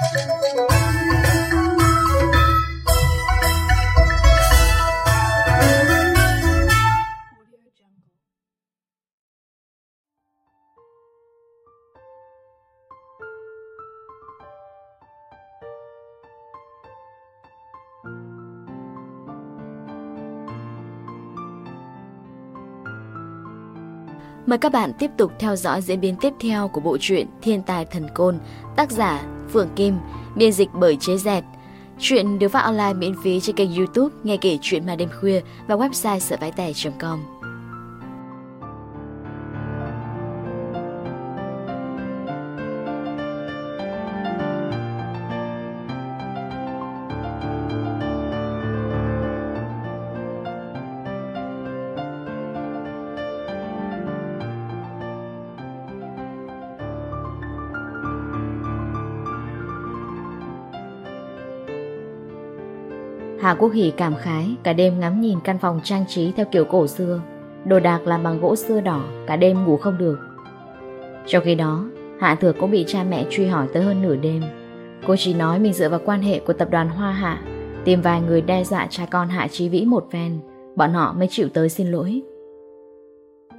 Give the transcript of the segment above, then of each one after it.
Mời các bạn tiếp tục theo dõi diễn biến tiếp theo của bộ truyện Thiên tài thần côn, tác giả Phượng Kim, biên dịch bởi Chế Dẹt. Chuyện được phát online miễn phí trên kênh youtube Nghe kể chuyện mà đêm khuya và website sởvaitẻ.com. Hạ Quốc Hỷ cảm khái, Cả đêm ngắm nhìn căn phòng trang trí theo kiểu cổ xưa. Đồ đạc làm bằng gỗ xưa đỏ, Cả đêm ngủ không được. Trong khi đó, Hạ Thược cũng bị cha mẹ truy hỏi tới hơn nửa đêm. Cô chỉ nói mình dựa vào quan hệ của tập đoàn Hoa Hạ, Tìm vài người đe dọa cha con Hạ Trí Vĩ một phen, Bọn họ mới chịu tới xin lỗi.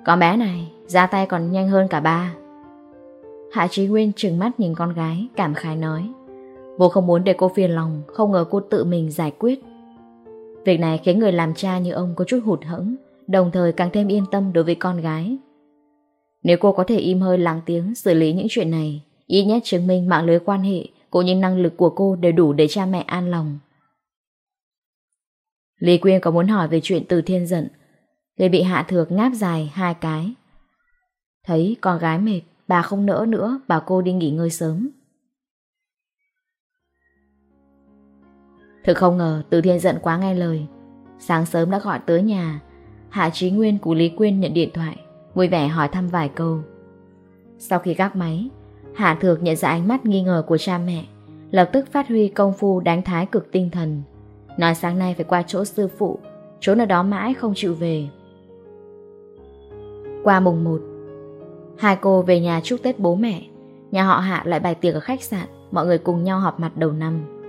Con bé này ra tay còn nhanh hơn cả ba. Hạ Trí Nguyên trừng mắt nhìn con gái, Cảm khái nói Vô không muốn để cô phiền lòng, Không ngờ cô tự mình giải quyết. Việc này khiến người làm cha như ông có chút hụt hẫng, đồng thời càng thêm yên tâm đối với con gái. Nếu cô có thể im hơi lắng tiếng xử lý những chuyện này, ít nhất chứng minh mạng lưới quan hệ cũng như năng lực của cô đều đủ để cha mẹ an lòng. Lý Quyên có muốn hỏi về chuyện từ thiên giận, người bị hạ thược ngáp dài hai cái. Thấy con gái mệt, bà không nỡ nữa, bảo cô đi nghỉ ngơi sớm. Thực không ngờ Từ Thiên giận quá nghe lời. Sáng sớm đã gọi tới nhà. Hạ Trí Nguyên của Lý Quyên nhận điện thoại, Vui vẻ hỏi thăm vài câu. Sau khi gác máy, Hạ Thược nhận ra ánh mắt nghi ngờ của cha mẹ, Lập tức phát huy công phu đánh thái cực tinh thần. Nói sáng nay phải qua chỗ sư phụ, chỗ nào đó mãi không chịu về. Qua mùng 1 Hai cô về nhà chúc Tết bố mẹ. Nhà họ Hạ lại bài tiệc ở khách sạn, Mọi người cùng nhau họp mặt đầu năm.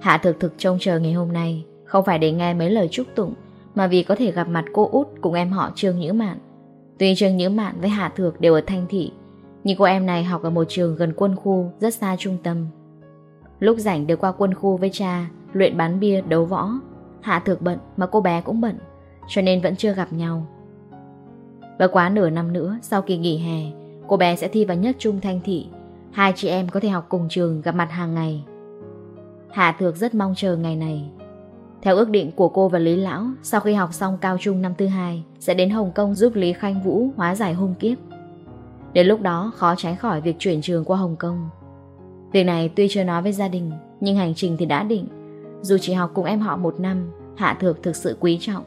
Hạ thực thực trông chờ ngày hôm nay, Không phải để nghe mấy lời chúc tụng, Mà vì có thể gặp mặt cô út cùng em họ Trương Nhữ Mạn. Tuy Trương Nhữ Mạn với Hạ Thược đều ở Thanh Thị, Nhưng cô em này học ở một trường gần quân khu Rất xa trung tâm. Lúc rảnh được qua quân khu với cha, Luyện bán bia, đấu võ. Hạ Thược bận mà cô bé cũng bận, Cho nên vẫn chưa gặp nhau. Và quá nửa năm nữa, Sau kỳ nghỉ hè, Cô bé sẽ thi vào nhất trung Thanh Thị. Hai chị em có thể học cùng trường gặp mặt hàng ngày. Hà Thược rất mong chờ ngày này. Theo ước định của cô và Lý Lão, sau khi học xong cao trung năm thứ hai, sẽ đến Hồng Kông giúp Lý Khanh Vũ hóa giải hung kiếp. Đến lúc đó, khó tránh khỏi việc chuyển trường qua Hồng Kông. Việc này tuy chưa nói với gia đình, nhưng hành trình thì đã định. Dù chỉ học cùng em họ một năm, Hạ Thược thực sự quý trọng.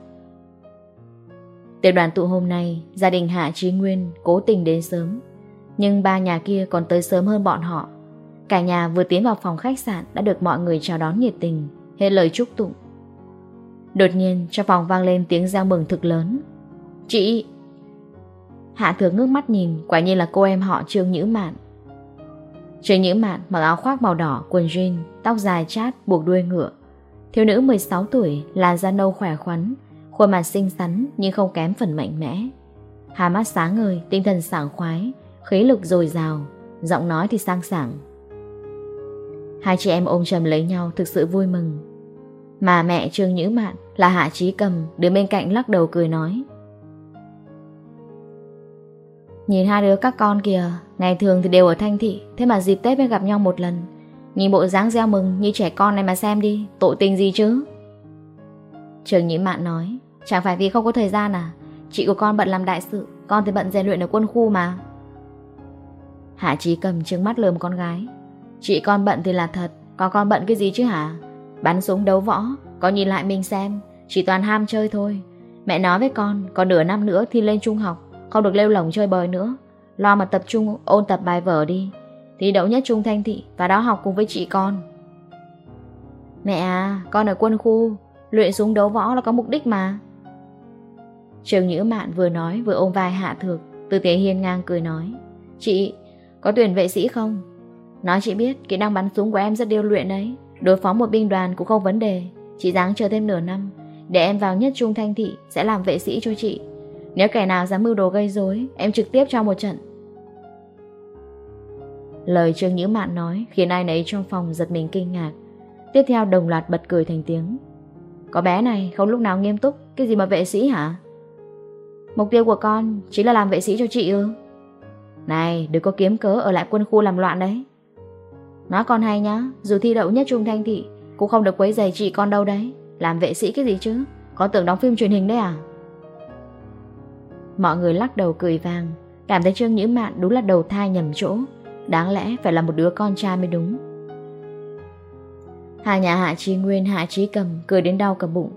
Tiểu đoàn tụ hôm nay, gia đình Hạ Chí Nguyên cố tình đến sớm. Nhưng ba nhà kia còn tới sớm hơn bọn họ Cả nhà vừa tiến vào phòng khách sạn đã được mọi người chào đón nhiệt tình, hết lời chúc tụng. Đột nhiên trong phòng vang lên tiếng giao mừng thực lớn. Chị! Hạ thừa ngước mắt nhìn, quả nhiên là cô em họ Trương Nhữ Mạn. Trương Nhữ Mạn mặc áo khoác màu đỏ, quần jean, tóc dài chát, buộc đuôi ngựa. Thiếu nữ 16 tuổi, làn da nâu khỏe khoắn, khuôn mặt xinh xắn nhưng không kém phần mạnh mẽ. Hà mắt sáng ngời, tinh thần sảng khoái, khí lực dồi dào, giọng nói thì sang sảng, Hai chị em ôm chầm lấy nhau thực sự vui mừng. Mà mẹ Trương Nhữ Mạn là Hạ Trí Cầm đứng bên cạnh lắc đầu cười nói. Nhìn hai đứa các con kìa, ngày thường thì đều ở Thanh Thị, thế mà dịp Tết mới gặp nhau một lần. Nhìn bộ dáng gieo mừng như trẻ con này mà xem đi, tội tình gì chứ? Trường Nhĩ Mạn nói, chẳng phải vì không có thời gian à, chị của con bận làm đại sự, con thì bận rèn luyện ở quân khu mà. Hạ Trí Cầm trứng mắt lườm con gái, Chị con bận thì là thật. Còn con bận cái gì chứ hả? Bắn súng đấu võ Con nhìn lại mình xem. Chỉ toàn ham chơi thôi. Mẹ nói với con Còn nửa năm nữa thì lên trung học Không được lêu lỏng chơi bời nữa. Lo mà tập trung ôn tập bài vở đi. Thì đậu nhất trung thanh thị Và đó học cùng với chị con. Mẹ à Con ở quân khu Luyện súng đấu võ là có mục đích mà. Trường Nhữ Mạn vừa nói vừa ôm vai Hạ Thược từ Tế Hiên ngang cười nói. Chị, có tuyển vệ sĩ không? Nói chị biết kỹ năng bắn súng của em rất điêu luyện đấy. Đối phó một binh đoàn cũng không vấn đề. Chị dáng chờ thêm nửa năm, Để em vào nhất trung thanh thị Sẽ làm vệ sĩ cho chị. Nếu kẻ nào dám mưu đồ gây rối, Em trực tiếp cho một trận. Lời Trương Nhữ Mạn nói Khiến ai nấy trong phòng giật mình kinh ngạc. Tiếp theo đồng loạt bật cười thành tiếng. Có bé này không lúc nào nghiêm túc, Cái gì mà vệ sĩ hả? Mục tiêu của con chính là làm vệ sĩ cho chị ư? Này, đừng có kiếm cớ ở lại quân khu làm loạn đấy. Nói con hay nhá, dù thi đậu nhất trung thanh thị, cũng không được quấy giày chị con đâu đấy. Làm vệ sĩ cái gì chứ, có tưởng đóng phim truyền hình đấy à? Mọi người lắc đầu cười vàng, cảm thấy Trương Nhữ Mạn đúng là đầu thai nhầm chỗ, đáng lẽ phải là một đứa con trai mới đúng. Hà nhà Hạ Trí Nguyên, Hạ Trí Cầm cười đến đau cả bụng.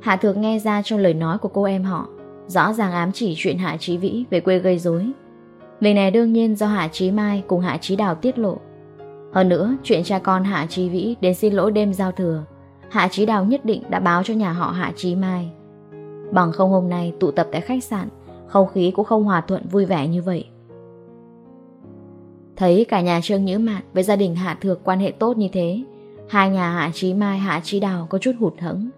Hạ Thược nghe ra trong lời nói của cô em họ, rõ ràng ám chỉ chuyện Hạ Trí Vĩ về quê gây rối. Việc này đương nhiên do Hạ Trí Mai cùng Hạ Trí Đào tiết lộ. Hơn nữa, chuyện cha con Hạ Trí Vĩ đến xin lỗi đêm giao thừa, Hạ Trí Đào nhất định đã báo cho nhà họ Hạ Trí Mai. Bằng không hôm nay tụ tập tại khách sạn, không khí cũng không hòa thuận vui vẻ như vậy. Thấy cả nhà Trương Nhữ Mạn với gia đình Hạ Thược quan hệ tốt như thế, hai nhà Hạ Trí Mai Hạ Trí Đào có chút hụt hẫng.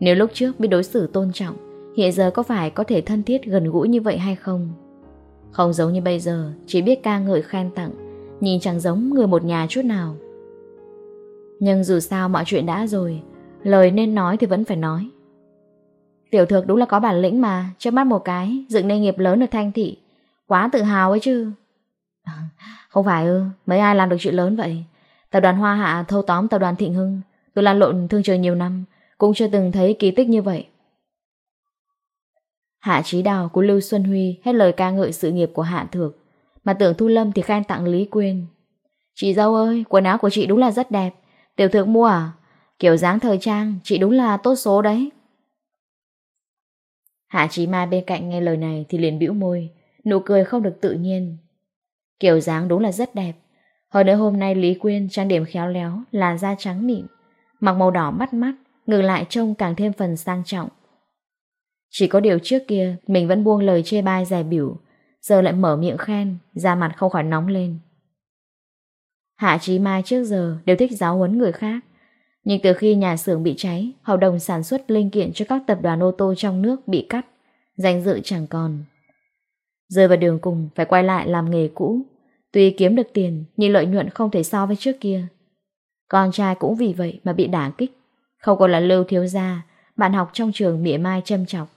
Nếu lúc trước biết đối xử tôn trọng, hiện giờ có phải có thể thân thiết gần gũi như vậy hay không? Không giống như bây giờ, chỉ biết ca ngợi khen tặng, Nhìn chẳng giống người một nhà chút nào. Nhưng dù sao mọi chuyện đã rồi, Lời nên nói thì vẫn phải nói. Tiểu thược đúng là có bản lĩnh mà, Trước mắt một cái, Dựng nên nghiệp lớn ở thanh thị, Quá tự hào ấy chứ. À, không phải ư, Mấy ai làm được chuyện lớn vậy? Tập đoàn Hoa Hạ, thâu tóm tập đoàn Thịnh Hưng, Tôi lan lộn thương trời nhiều năm, Cũng chưa từng thấy kỳ tích như vậy. Hạ Trí Đào của Lưu Xuân Huy hết lời ca ngợi sự nghiệp của Hạ Thược. Mà tưởng Thu Lâm thì khen tặng Lý Quyên. Chị dâu ơi, quần áo của chị đúng là rất đẹp. Tiểu thượng mua à? Kiểu dáng thời trang, chị đúng là tốt số đấy. Hạ Chí Mai bên cạnh nghe lời này thì liền bĩu môi, nụ cười không được tự nhiên. Kiểu dáng đúng là rất đẹp. hồi nữa hôm nay Lý Quyên trang điểm khéo léo, là da trắng mịn, mặc màu đỏ bắt mắt, ngược lại trông càng thêm phần sang trọng. Chỉ có điều trước kia mình vẫn buông lời chê bai dài biểu, giờ lại mở miệng khen, da mặt không khỏi nóng lên. Hạ Chí Mai trước giờ đều thích giáo huấn người khác, nhưng từ khi nhà xưởng bị cháy, hợp đồng sản xuất linh kiện cho các tập đoàn ô tô trong nước bị cắt, danh dự chẳng còn. Rơi vào đường cùng phải quay lại làm nghề cũ, tuy kiếm được tiền nhưng lợi nhuận không thể so với trước kia. Con trai cũng vì vậy mà bị đả kích, không còn là lưu thiếu gia, bạn học trong trường mỉa mai châm chọc.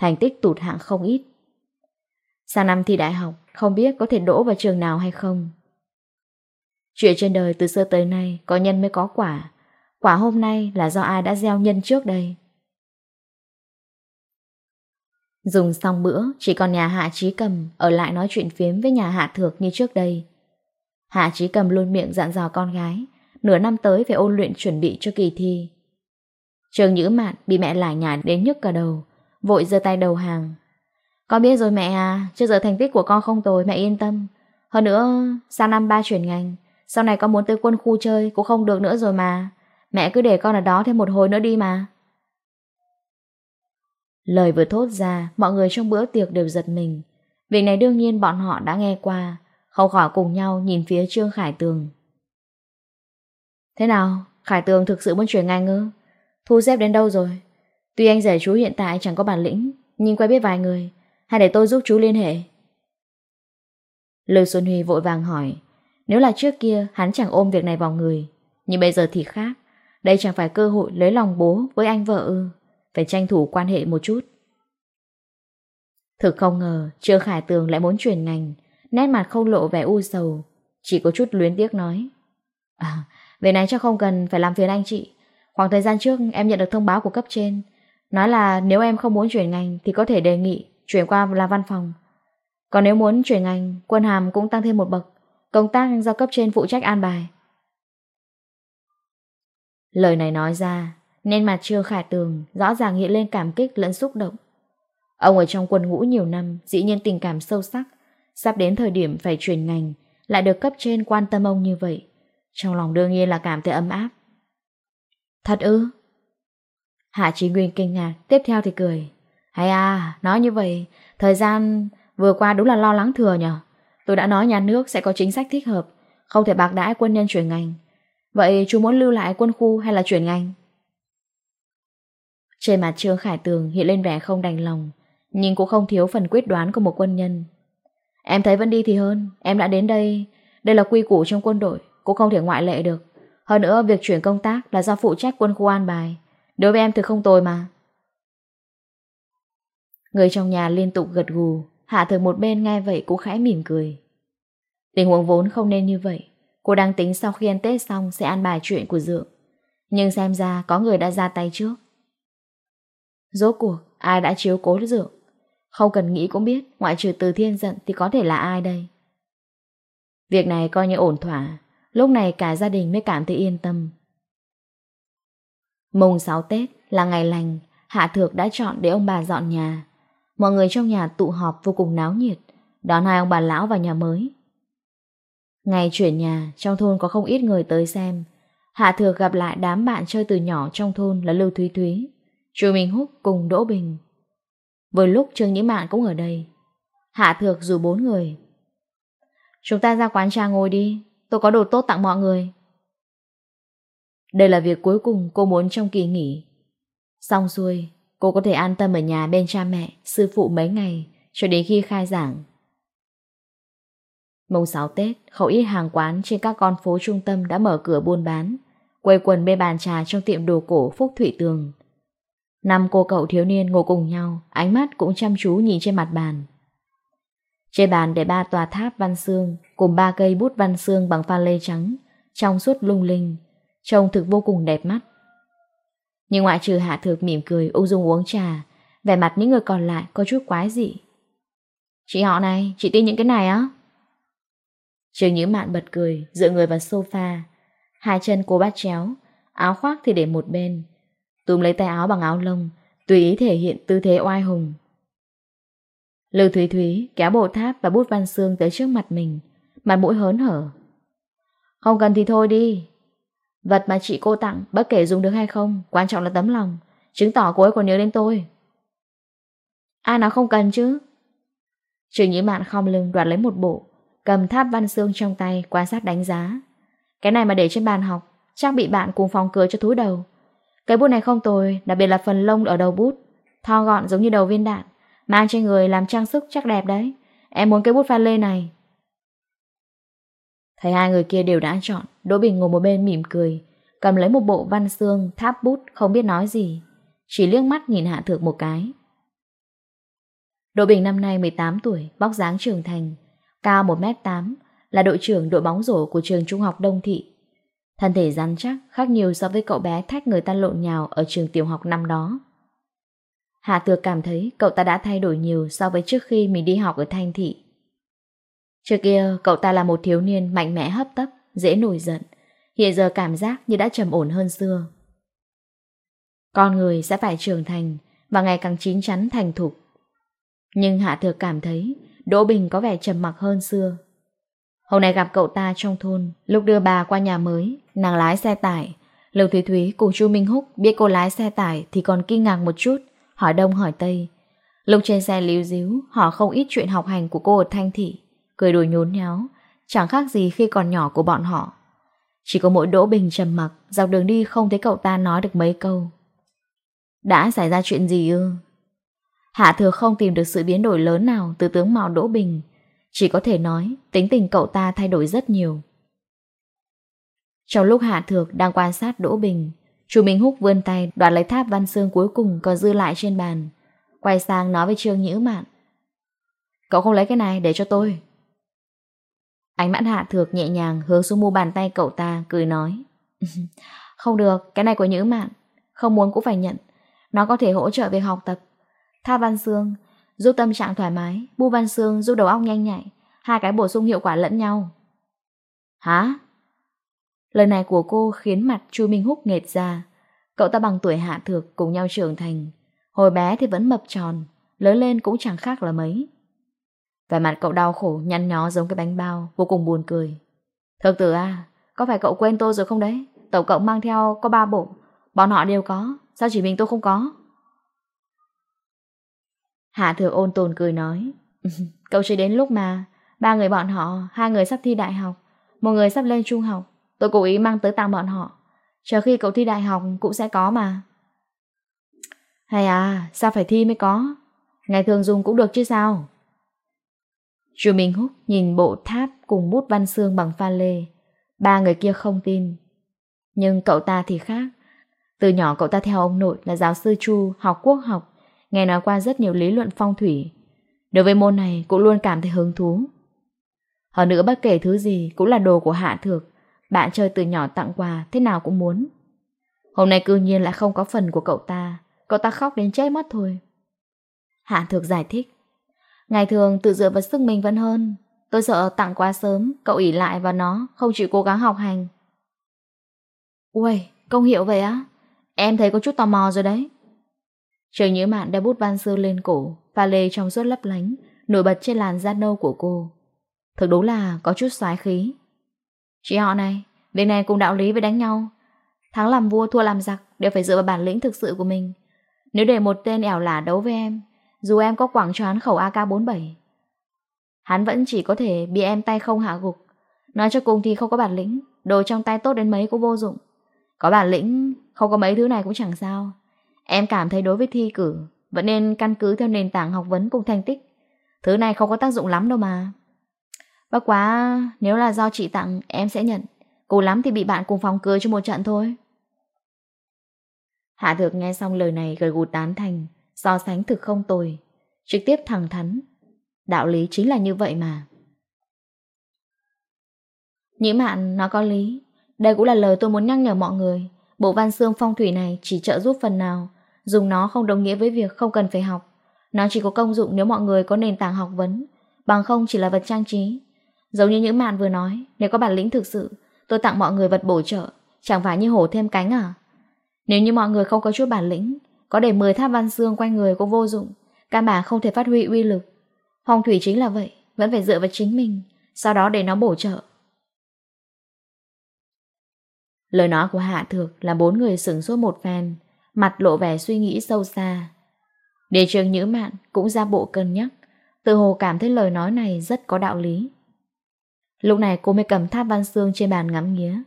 Thành tích tụt hạng không ít, Sang năm thi đại học, không biết có thể đỗ vào trường nào hay không. Chuyện trên đời từ xưa tới nay có nhân mới có quả. Quả hôm nay là do ai đã gieo nhân trước đây. Dùng xong bữa, chỉ còn nhà Hạ Trí Cầm ở lại nói chuyện phiếm với nhà Hạ Thược như trước đây. Hạ Trí Cầm luôn miệng dặn dò con gái, nửa năm tới phải ôn luyện chuẩn bị cho kỳ thi. Trường Nhữ Mạn bị mẹ lại nhà đến nhức cả đầu, vội giơ tay đầu hàng, con biết rồi mẹ à, trước giờ thành tích của con không tồi, mẹ yên tâm. Hơn nữa, sang năm ba chuyển ngành, sau này con muốn tới quân khu chơi cũng không được nữa rồi mà. Mẹ cứ để con ở đó thêm một hồi nữa đi mà. Lời vừa thốt ra, mọi người trong bữa tiệc đều giật mình. Việc này đương nhiên bọn họ đã nghe qua, không khỏi cùng nhau nhìn phía Trương Khải Tường. Thế nào, Khải Tường thực sự muốn chuyển ngành ư? Thu xếp đến đâu rồi? Tuy anh rể chú hiện tại chẳng có bản lĩnh, nhưng quen biết vài người, hay để tôi giúp chú liên hệ? Lưu Xuân Huy vội vàng hỏi. Nếu là trước kia hắn chẳng ôm việc này vào người. Nhưng bây giờ thì khác. Đây chẳng phải cơ hội lấy lòng bố với anh vợ ư. Phải tranh thủ quan hệ một chút. Thực không ngờ Trương Khải Tường lại muốn chuyển ngành. Nét mặt không lộ vẻ u sầu. Chỉ có chút luyến tiếc nói. À, về này chắc không cần phải làm phiền anh chị. Khoảng thời gian trước em nhận được thông báo của cấp trên. Nói là nếu em không muốn chuyển ngành thì có thể đề nghị Chuyển qua là văn phòng. Còn nếu muốn chuyển ngành, Quân hàm cũng tăng thêm một bậc, Công tác do cấp trên phụ trách an bài. Lời này nói ra Nên mặt Trương Khải Tường Rõ ràng hiện lên cảm kích lẫn xúc động. Ông ở trong quân ngũ nhiều năm, Dĩ nhiên tình cảm sâu sắc, Sắp đến thời điểm phải chuyển ngành, Lại được cấp trên quan tâm ông như vậy, Trong lòng đương nhiên là cảm thấy ấm áp. Thật ư? Hạ Chí Nguyên kinh ngạc, Tiếp theo thì cười. Hay à, nói như vậy, thời gian vừa qua đúng là lo lắng thừa nhở. Tôi đã nói nhà nước sẽ có chính sách thích hợp, không thể bạc đãi quân nhân chuyển ngành. Vậy chú muốn lưu lại quân khu hay là chuyển ngành? Trên mặt Trương Khải Tường hiện lên vẻ không đành lòng, nhưng cũng không thiếu phần quyết đoán của một quân nhân. Em thấy vẫn đi thì hơn, em đã đến đây, đây là quy củ trong quân đội, cũng không thể ngoại lệ được. Hơn nữa, việc chuyển công tác là do phụ trách quân khu an bài. Đối với em thì không tồi mà. Người trong nhà liên tục gật gù, Hạ Thực một bên nghe vậy cũng khẽ mỉm cười. Tình huống vốn không nên như vậy, cô đang tính sau khi ăn Tết xong sẽ ăn bài chuyện của Dượng. Nhưng xem ra có người đã ra tay trước. Rốt cuộc, ai đã chiếu cố Dượng? Không cần nghĩ cũng biết, ngoại trừ từ thiên giận thì có thể là ai đây? Việc này coi như ổn thỏa, lúc này cả gia đình mới cảm thấy yên tâm. Mùng 6 Tết là ngày lành, Hạ Thược đã chọn để ông bà dọn nhà. Mọi người trong nhà tụ họp vô cùng náo nhiệt, Đón hai ông bà lão vào nhà mới. Ngày chuyển nhà, Trong thôn có không ít người tới xem. Hạ Thược gặp lại đám bạn chơi từ nhỏ Trong thôn là Lưu Thúy Thúy Chú Minh Húc cùng Đỗ Bình. Vừa lúc Trương Nhĩ Mạn cũng ở đây. Hạ Thược dù bốn người. Chúng ta ra quán trà ngồi đi, Tôi có đồ tốt tặng mọi người. Đây là việc cuối cùng cô muốn trong kỳ nghỉ. Xong xuôi Cô có thể an tâm ở nhà bên cha mẹ, sư phụ mấy ngày, cho đến khi khai giảng. Mùng 6 Tết, khẩu ít hàng quán trên các con phố trung tâm đã mở cửa buôn bán, quây quần bê bàn trà trong tiệm đồ cổ Phúc thủy Tường. Năm cô cậu thiếu niên ngồi cùng nhau, ánh mắt cũng chăm chú nhìn trên mặt bàn. Trên bàn để ba tòa tháp văn xương cùng ba cây bút văn xương bằng pha lê trắng, trong suốt lung linh, trông thực vô cùng đẹp mắt. Nhưng ngoại trừ Hạ Thược mỉm cười ung dung uống trà, vẻ mặt những người còn lại có chút quái dị. Chị họ này, chị tin những cái này á? Trường Nhữ Mạn bật cười, dựa người vào sofa. Hai chân cô bắt chéo, áo khoác thì để một bên. Tùm lấy tay áo bằng áo lông, tùy ý thể hiện tư thế oai hùng. Lưu Thúy Thúy kéo bộ tháp và bút văn xương tới trước mặt mình, mặt mũi hớn hở. Không cần thì thôi đi, Vật mà chị cô tặng bất kể dùng được hay không, Quan trọng là tấm lòng, Chứng tỏ cô ấy còn nhớ đến tôi. Ai nào không cần chứ? Trừ nhĩ mạn không lưng đoạt lấy một bộ, Cầm tháp văn xương trong tay Quan sát đánh giá. Cái này mà để trên bàn học trang bị bạn cùng phòng cười cho thúi đầu. Cái bút này không tồi, Đặc biệt là phần lông ở đầu bút. Tho gọn giống như đầu viên đạn, Mang trên người làm trang sức chắc đẹp đấy. Em muốn cái bút pha lê này. Thấy hai người kia đều đã chọn Đỗ Bình ngồi một bên mỉm cười, cầm lấy một bộ văn xương tháp bút không biết nói gì, chỉ liếc mắt nhìn Hạ Thược một cái. Đỗ Bình năm nay 18 tuổi, bóc dáng trưởng thành, cao 1m8, là đội trưởng đội bóng rổ của trường trung học Đông Thị. Thân thể rắn chắc, khác nhiều so với cậu bé thách người ta lộn nhào ở trường tiểu học năm đó. Hạ Thược cảm thấy cậu ta đã thay đổi nhiều so với trước khi mình đi học ở Thanh Thị. Trước kia, cậu ta là một thiếu niên mạnh mẽ hấp tấp, dễ nổi giận. Hiện giờ cảm giác như đã trầm ổn hơn xưa. Con người sẽ phải trưởng thành và ngày càng chín chắn thành thục. Nhưng Hạ Thược cảm thấy Đỗ Bình có vẻ trầm mặc hơn xưa. Hôm nay gặp cậu ta trong thôn, lúc đưa bà qua nhà mới, nàng lái xe tải. Lưu Thúy Thúy cùng Chu Minh Húc biết cô lái xe tải thì còn kinh ngạc một chút, hỏi đông hỏi tây. Lúc trên xe líu díu, họ không ít chuyện học hành của cô ở Thanh Thị, cười đùa nhốn nháo, chẳng khác gì khi còn nhỏ của bọn họ. Chỉ có mỗi Đỗ Bình trầm mặc, dọc đường đi không thấy cậu ta nói được mấy câu. Đã xảy ra chuyện gì ư? Hạ thừa không tìm được sự biến đổi lớn nào từ tướng mạo Đỗ Bình, chỉ có thể nói tính tình cậu ta thay đổi rất nhiều. Trong lúc Hạ Thược đang quan sát Đỗ Bình, Chu Minh Húc vươn tay đoạt lấy tháp văn xương cuối cùng còn dư lại trên bàn, quay sang nói với Trương Nhữ Mạn. Cậu không lấy cái này để cho tôi. Ánh mãn hạ thược nhẹ nhàng hướng xuống mu bàn tay cậu ta cười nói. Không được, cái này của nhữ mạn. Không muốn cũng phải nhận. Nó có thể hỗ trợ việc học tập. Tha Văn xương giúp tâm trạng thoải mái. Bu Văn xương giúp đầu óc nhanh nhạy. Hai cái bổ sung hiệu quả lẫn nhau. Hả? Lời này của cô khiến mặt Chu Minh Húc nghệt ra. Cậu ta bằng tuổi hạ thược cùng nhau trưởng thành. Hồi bé thì vẫn mập tròn Lớn lên cũng chẳng khác là mấy. Vẻ mặt cậu đau khổ, nhăn nhó giống cái bánh bao, vô cùng buồn cười. Thực tử à, có phải cậu quên tôi rồi không đấy? Tổng cộng mang theo có ba bộ, bọn họ đều có, sao chỉ mình tôi không có? Hạ thừa ôn tồn cười nói, cậu chỉ đến lúc mà, ba người bọn họ, hai người sắp thi đại học, một người sắp lên trung học, tôi cố ý mang tới tặng bọn họ. Chờ khi cậu thi đại học cũng sẽ có mà. Hay à, sao phải thi mới có? Ngày thường dùng cũng được chứ sao? Chu Minh Húc nhìn bộ tháp cùng bút văn xương bằng pha lê. Ba người kia không tin. Nhưng cậu ta thì khác. Từ nhỏ cậu ta theo ông nội là giáo sư Chu học quốc học, nghe nói qua rất nhiều lý luận phong thủy. Đối với môn này cũng luôn cảm thấy hứng thú. Hơn nữa bất kể thứ gì cũng là đồ của hạ thược, bạn chơi từ nhỏ tặng quà thế nào cũng muốn. Hôm nay cư nhiên lại không có phần của cậu ta, cậu ta khóc đến chết mất thôi. Hạ thược giải thích. Ngày thường tự dựa vào sức mình vẫn hơn. Tôi sợ tặng quá sớm Cậu ỉ lại vào nó Không chịu cố gắng học hành. Uầy, công hiệu vậy á? Em thấy có chút tò mò rồi đấy. Trường nhớ Mạn đeo bút văn sư lên cổ Pha lê trong suốt lấp lánh Nổi bật trên làn da nâu của cô. Thực đúng là có chút xoái khí. Chị họ này Việc này cùng đạo lý với đánh nhau. Thắng làm vua thua làm giặc Đều phải dựa vào bản lĩnh thực sự của mình. Nếu để một tên ẻo lả đấu với em dù em có quảng choán khẩu AK-47 Hắn vẫn chỉ có thể bị em tay không hạ gục. Nói cho cùng thì không có bản lĩnh, Đồ trong tay tốt đến mấy cũng vô dụng. Có bản lĩnh, Không có mấy thứ này cũng chẳng sao. Em cảm thấy đối với thi cử, Vẫn nên căn cứ theo nền tảng học vấn cùng thành tích. Thứ này không có tác dụng lắm đâu mà. Bất quá, Nếu là do chị tặng, em sẽ nhận. Cố lắm thì bị bạn cùng phòng cười cho một trận thôi. Hạ thược nghe xong lời này gật gù tán thành so sánh thực không tồi, trực tiếp thẳng thắn. Đạo lý chính là như vậy mà. Nhĩ mạn nó có lý, đây cũng là lời tôi muốn nhắc nhở mọi người. Bộ văn xương phong thủy này chỉ trợ giúp phần nào, dùng nó không đồng nghĩa với việc không cần phải học. Nó chỉ có công dụng nếu mọi người có nền tảng học vấn, bằng không chỉ là vật trang trí. Giống như những mạn vừa nói, nếu có bản lĩnh thực sự, tôi tặng mọi người vật bổ trợ, chẳng phải như hổ thêm cánh à? Nếu như mọi người không có chút bản lĩnh, có để 10 tháp văn xương quanh người cũng vô dụng, Căn bản không thể phát huy uy lực. Phong thủy chính là vậy, Vẫn phải dựa vào chính mình, Sau đó để nó bổ trợ. Lời nói của Hạ Thược là bốn người sửng sốt một phen, Mặt lộ vẻ suy nghĩ sâu xa. Đề trường nhữ mạn cũng ra bộ cân nhắc, Tự hồ cảm thấy lời nói này rất có đạo lý. Lúc này cô mới cầm tháp văn xương trên bàn ngắm nghía.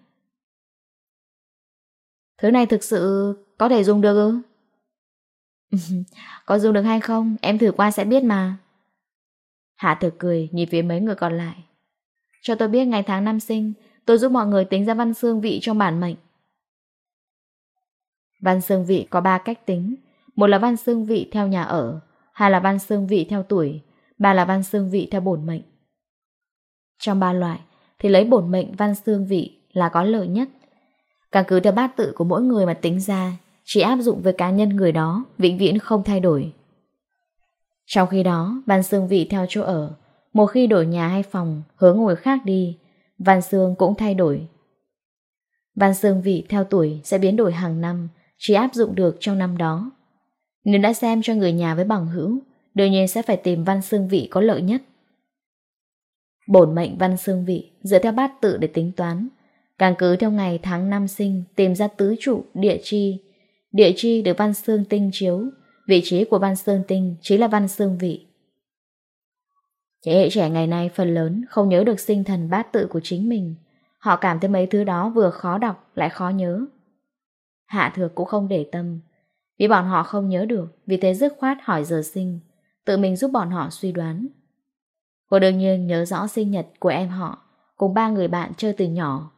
Thứ này thực sự có thể dùng được ư? Có dùng được hay không? Em thử qua sẽ biết mà. Hạ thực cười, nhìn phía mấy người còn lại. Cho tôi biết ngày tháng năm sinh, Tôi giúp mọi người tính ra văn xương vị trong bản mệnh. Văn xương vị có 3 cách tính. Một là văn xương vị theo nhà ở, Hai là văn xương vị theo tuổi, Ba là văn xương vị theo bổn mệnh. Trong ba loại, Thì lấy bổn mệnh văn xương vị là có lợi nhất. Càng cứ theo bát tự của mỗi người mà tính ra chỉ áp dụng với cá nhân người đó, vĩnh viễn không thay đổi. Trong khi đó, Văn xương vị theo chỗ ở, một khi đổi nhà hay phòng, hướng ngồi khác đi, Văn xương cũng thay đổi. Văn xương vị theo tuổi sẽ biến đổi hàng năm, chỉ áp dụng được trong năm đó. Nếu đã xem cho người nhà với bằng hữu, đương nhiên sẽ phải tìm Văn xương vị có lợi nhất. Bổn mệnh Văn xương vị dựa theo bát tự để tính toán, Căn cứ theo ngày tháng năm sinh tìm ra tứ trụ, địa chi Địa chi được văn xương tinh chiếu, vị trí của văn xương tinh chính là văn xương vị. Thế hệ trẻ ngày nay phần lớn không nhớ được sinh thần bát tự của chính mình. Họ cảm thấy mấy thứ đó vừa khó đọc lại khó nhớ. Hạ thược cũng không để tâm. Vì bọn họ không nhớ được, vì thế dứt khoát hỏi giờ sinh, tự mình giúp bọn họ suy đoán. Cô đương nhiên nhớ rõ sinh nhật của em họ, cùng ba người bạn chơi từ nhỏ.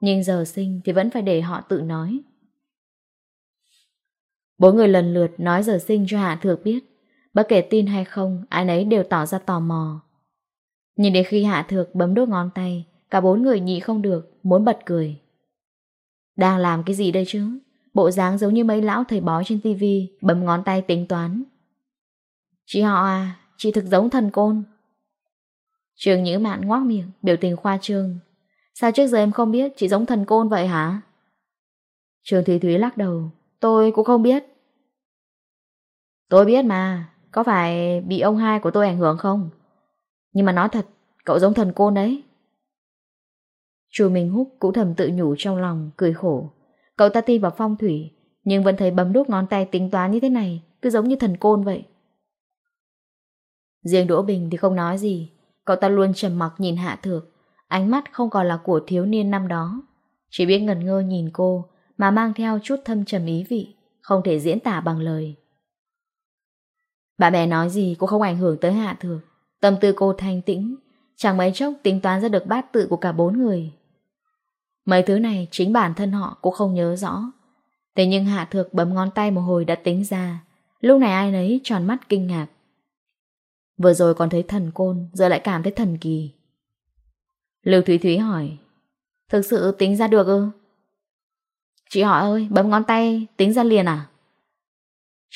Nhưng giờ sinh thì vẫn phải để họ tự nói. Bốn người lần lượt nói giờ sinh cho Hạ Thược biết. Bất kể tin hay không, ai nấy đều tỏ ra tò mò. Nhìn đến khi Hạ Thược bấm đốt ngón tay, cả bốn người nhị không được, muốn bật cười. Đang làm cái gì đây chứ? Bộ dáng giống như mấy lão thầy bói trên tivi bấm ngón tay tính toán. Chị họ à, chị thực giống thần côn. Trường Nhữ Mạn ngoác miệng, biểu tình khoa trương. Sao trước giờ em không biết chị giống thần côn vậy hả? Trường Thúy Thúy lắc đầu, tôi cũng không biết. Tôi biết mà, có phải bị ông hai của tôi ảnh hưởng không? Nhưng mà nói thật, cậu giống thần côn đấy. Chu mình hút cũng thầm tự nhủ trong lòng, cười khổ. Cậu ta tin vào phong thủy, nhưng vẫn thấy bấm đúc ngón tay tính toán như thế này, cứ giống như thần côn vậy. Riêng Đỗ Bình thì không nói gì, cậu ta luôn trầm mặc nhìn Hạ Thược, ánh mắt không còn là của thiếu niên năm đó. Chỉ biết ngẩn ngơ nhìn cô, mà mang theo chút thâm trầm ý vị, không thể diễn tả bằng lời. Bà bè nói gì cũng không ảnh hưởng tới Hạ Thược. Tâm tư cô thanh tĩnh, chẳng mấy chốc tính toán ra được bát tự của cả bốn người. Mấy thứ này chính bản thân họ cũng không nhớ rõ. Thế nhưng Hạ Thược bấm ngón tay một hồi đã tính ra. Lúc này ai nấy tròn mắt kinh ngạc. Vừa rồi còn thấy thần côn, giờ lại cảm thấy thần kỳ. Lưu Thúy Thúy hỏi, thực sự tính ra được ư? Chị họ ơi, bấm ngón tay, tính ra liền à?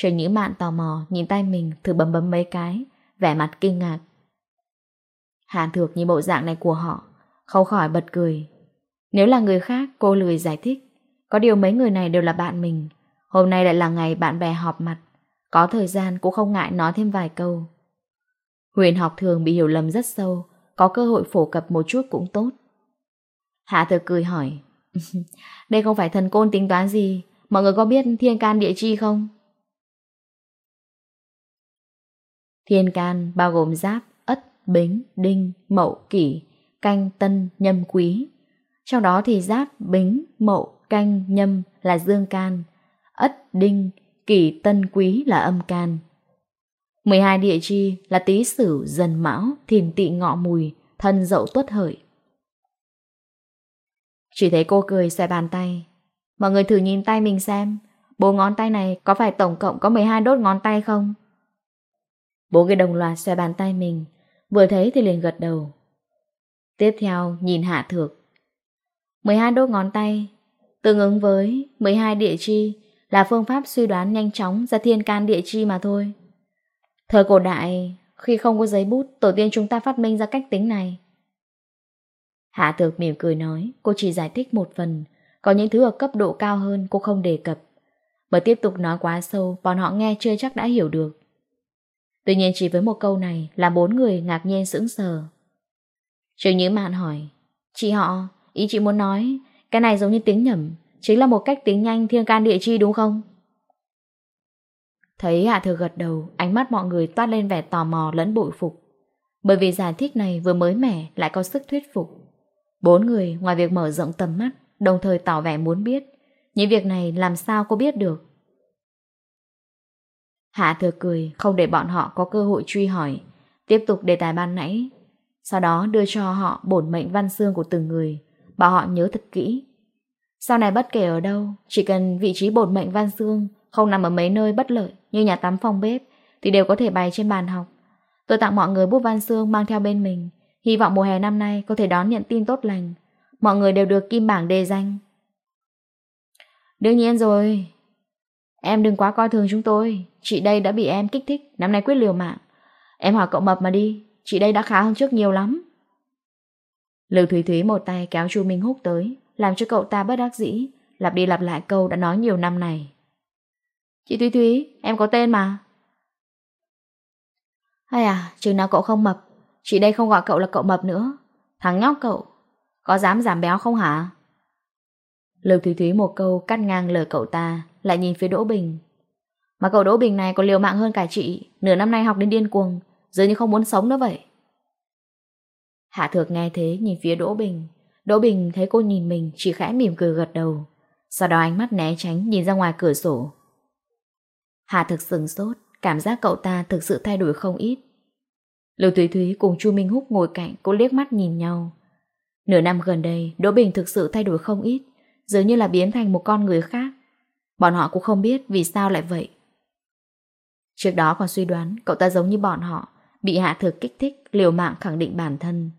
Trời nhĩ mạn tò mò nhìn tay mình thử bấm bấm mấy cái, vẻ mặt kinh ngạc. Hàn thược nhìn bộ dạng này của họ, khâu khỏi bật cười. Nếu là người khác, cô lười giải thích. Có điều mấy người này đều là bạn mình. Hôm nay lại là ngày bạn bè họp mặt. Có thời gian cũng không ngại nói thêm vài câu. Huyền học thường bị hiểu lầm rất sâu, có cơ hội phổ cập một chút cũng tốt. Hạ thược cười hỏi, đây không phải thần côn tính toán gì, mọi người có biết thiên can địa chi không? Thiên can bao gồm giáp, ất, bính, đinh, mậu, kỷ, canh, tân, nhâm, quý. Trong đó thì giáp, bính, mậu, canh, nhâm là dương can, ất, đinh, kỷ, tân, quý là âm can. 12 địa chi là tý sửu, dần mão, thìn tị ngọ mùi, thân dậu tuất hợi. Chỉ thấy cô cười xoay bàn tay. Mọi người thử nhìn tay mình xem, bốn ngón tay này có phải tổng cộng có 12 đốt ngón tay không? bố người đồng loạt xoay bàn tay mình, vừa thấy thì liền gật đầu. Tiếp theo nhìn hạ thược. 12 đốt ngón tay, tương ứng với 12 địa chi là phương pháp suy đoán nhanh chóng ra thiên can địa chi mà thôi. Thời cổ đại, khi không có giấy bút, tổ tiên chúng ta phát minh ra cách tính này. Hạ thược mỉm cười nói, cô chỉ giải thích một phần, có những thứ ở cấp độ cao hơn cô không đề cập. Bởi tiếp tục nói quá sâu, bọn họ nghe chưa chắc đã hiểu được. Tuy nhiên chỉ với một câu này là bốn người ngạc nhiên sững sờ. Trường Nhữ Mạn hỏi, chị họ, ý chị muốn nói, cái này giống như tiếng nhầm, chính là một cách tiếng nhanh thiên can địa chi đúng không? Thấy Hạ Thừa gật đầu, ánh mắt mọi người toát lên vẻ tò mò lẫn bội phục. Bởi vì giải thích này vừa mới mẻ lại có sức thuyết phục. Bốn người ngoài việc mở rộng tầm mắt, đồng thời tỏ vẻ muốn biết. Những việc này làm sao cô biết được? Hạ thừa cười, không để bọn họ có cơ hội truy hỏi. Tiếp tục đề tài ban nãy. Sau đó đưa cho họ bổn mệnh văn xương của từng người, bảo họ nhớ thật kỹ. Sau này bất kể ở đâu, chỉ cần vị trí bổn mệnh văn xương không nằm ở mấy nơi bất lợi như nhà tắm phòng bếp thì đều có thể bày trên bàn học. Tôi tặng mọi người bút văn xương mang theo bên mình. Hy vọng mùa hè năm nay có thể đón nhận tin tốt lành. Mọi người đều được kim bảng đề danh. Đương nhiên rồi, Em đừng quá coi thường chúng tôi, chị đây đã bị em kích thích, năm nay quyết liều mạng. Em hỏi cậu mập mà đi, chị đây đã khá hơn trước nhiều lắm. Lưu Thúy Thúy một tay kéo Chu Minh Húc tới, làm cho cậu ta bất đắc dĩ, lặp đi lặp lại câu đã nói nhiều năm này. Chị Thúy Thúy, em có tên mà. Hay à, chừng nào cậu không mập, chị đây không gọi cậu là cậu mập nữa. Thằng nhóc cậu, có dám giảm béo không hả? Lưu Thúy Thúy một câu cắt ngang lời cậu ta, lại nhìn phía Đỗ Bình. Mà cậu Đỗ Bình này còn liều mạng hơn cả chị, nửa năm nay học đến điên cuồng, giờ như không muốn sống nữa vậy. Hạ Thược nghe thế nhìn phía Đỗ Bình. Đỗ Bình thấy cô nhìn mình chỉ khẽ mỉm cười gật đầu. Sau đó ánh mắt né tránh nhìn ra ngoài cửa sổ. Hạ Thược sừng sốt, cảm giác cậu ta thực sự thay đổi không ít. Lưu Thúy Thúy cùng Chu Minh Húc ngồi cạnh cũng liếc mắt nhìn nhau. Nửa năm gần đây, Đỗ Bình thực sự thay đổi không ít, dường như là biến thành một con người khác. Bọn họ cũng không biết vì sao lại vậy. Trước đó còn suy đoán cậu ta giống như bọn họ, bị hạ thực kích thích, liều mạng khẳng định bản thân.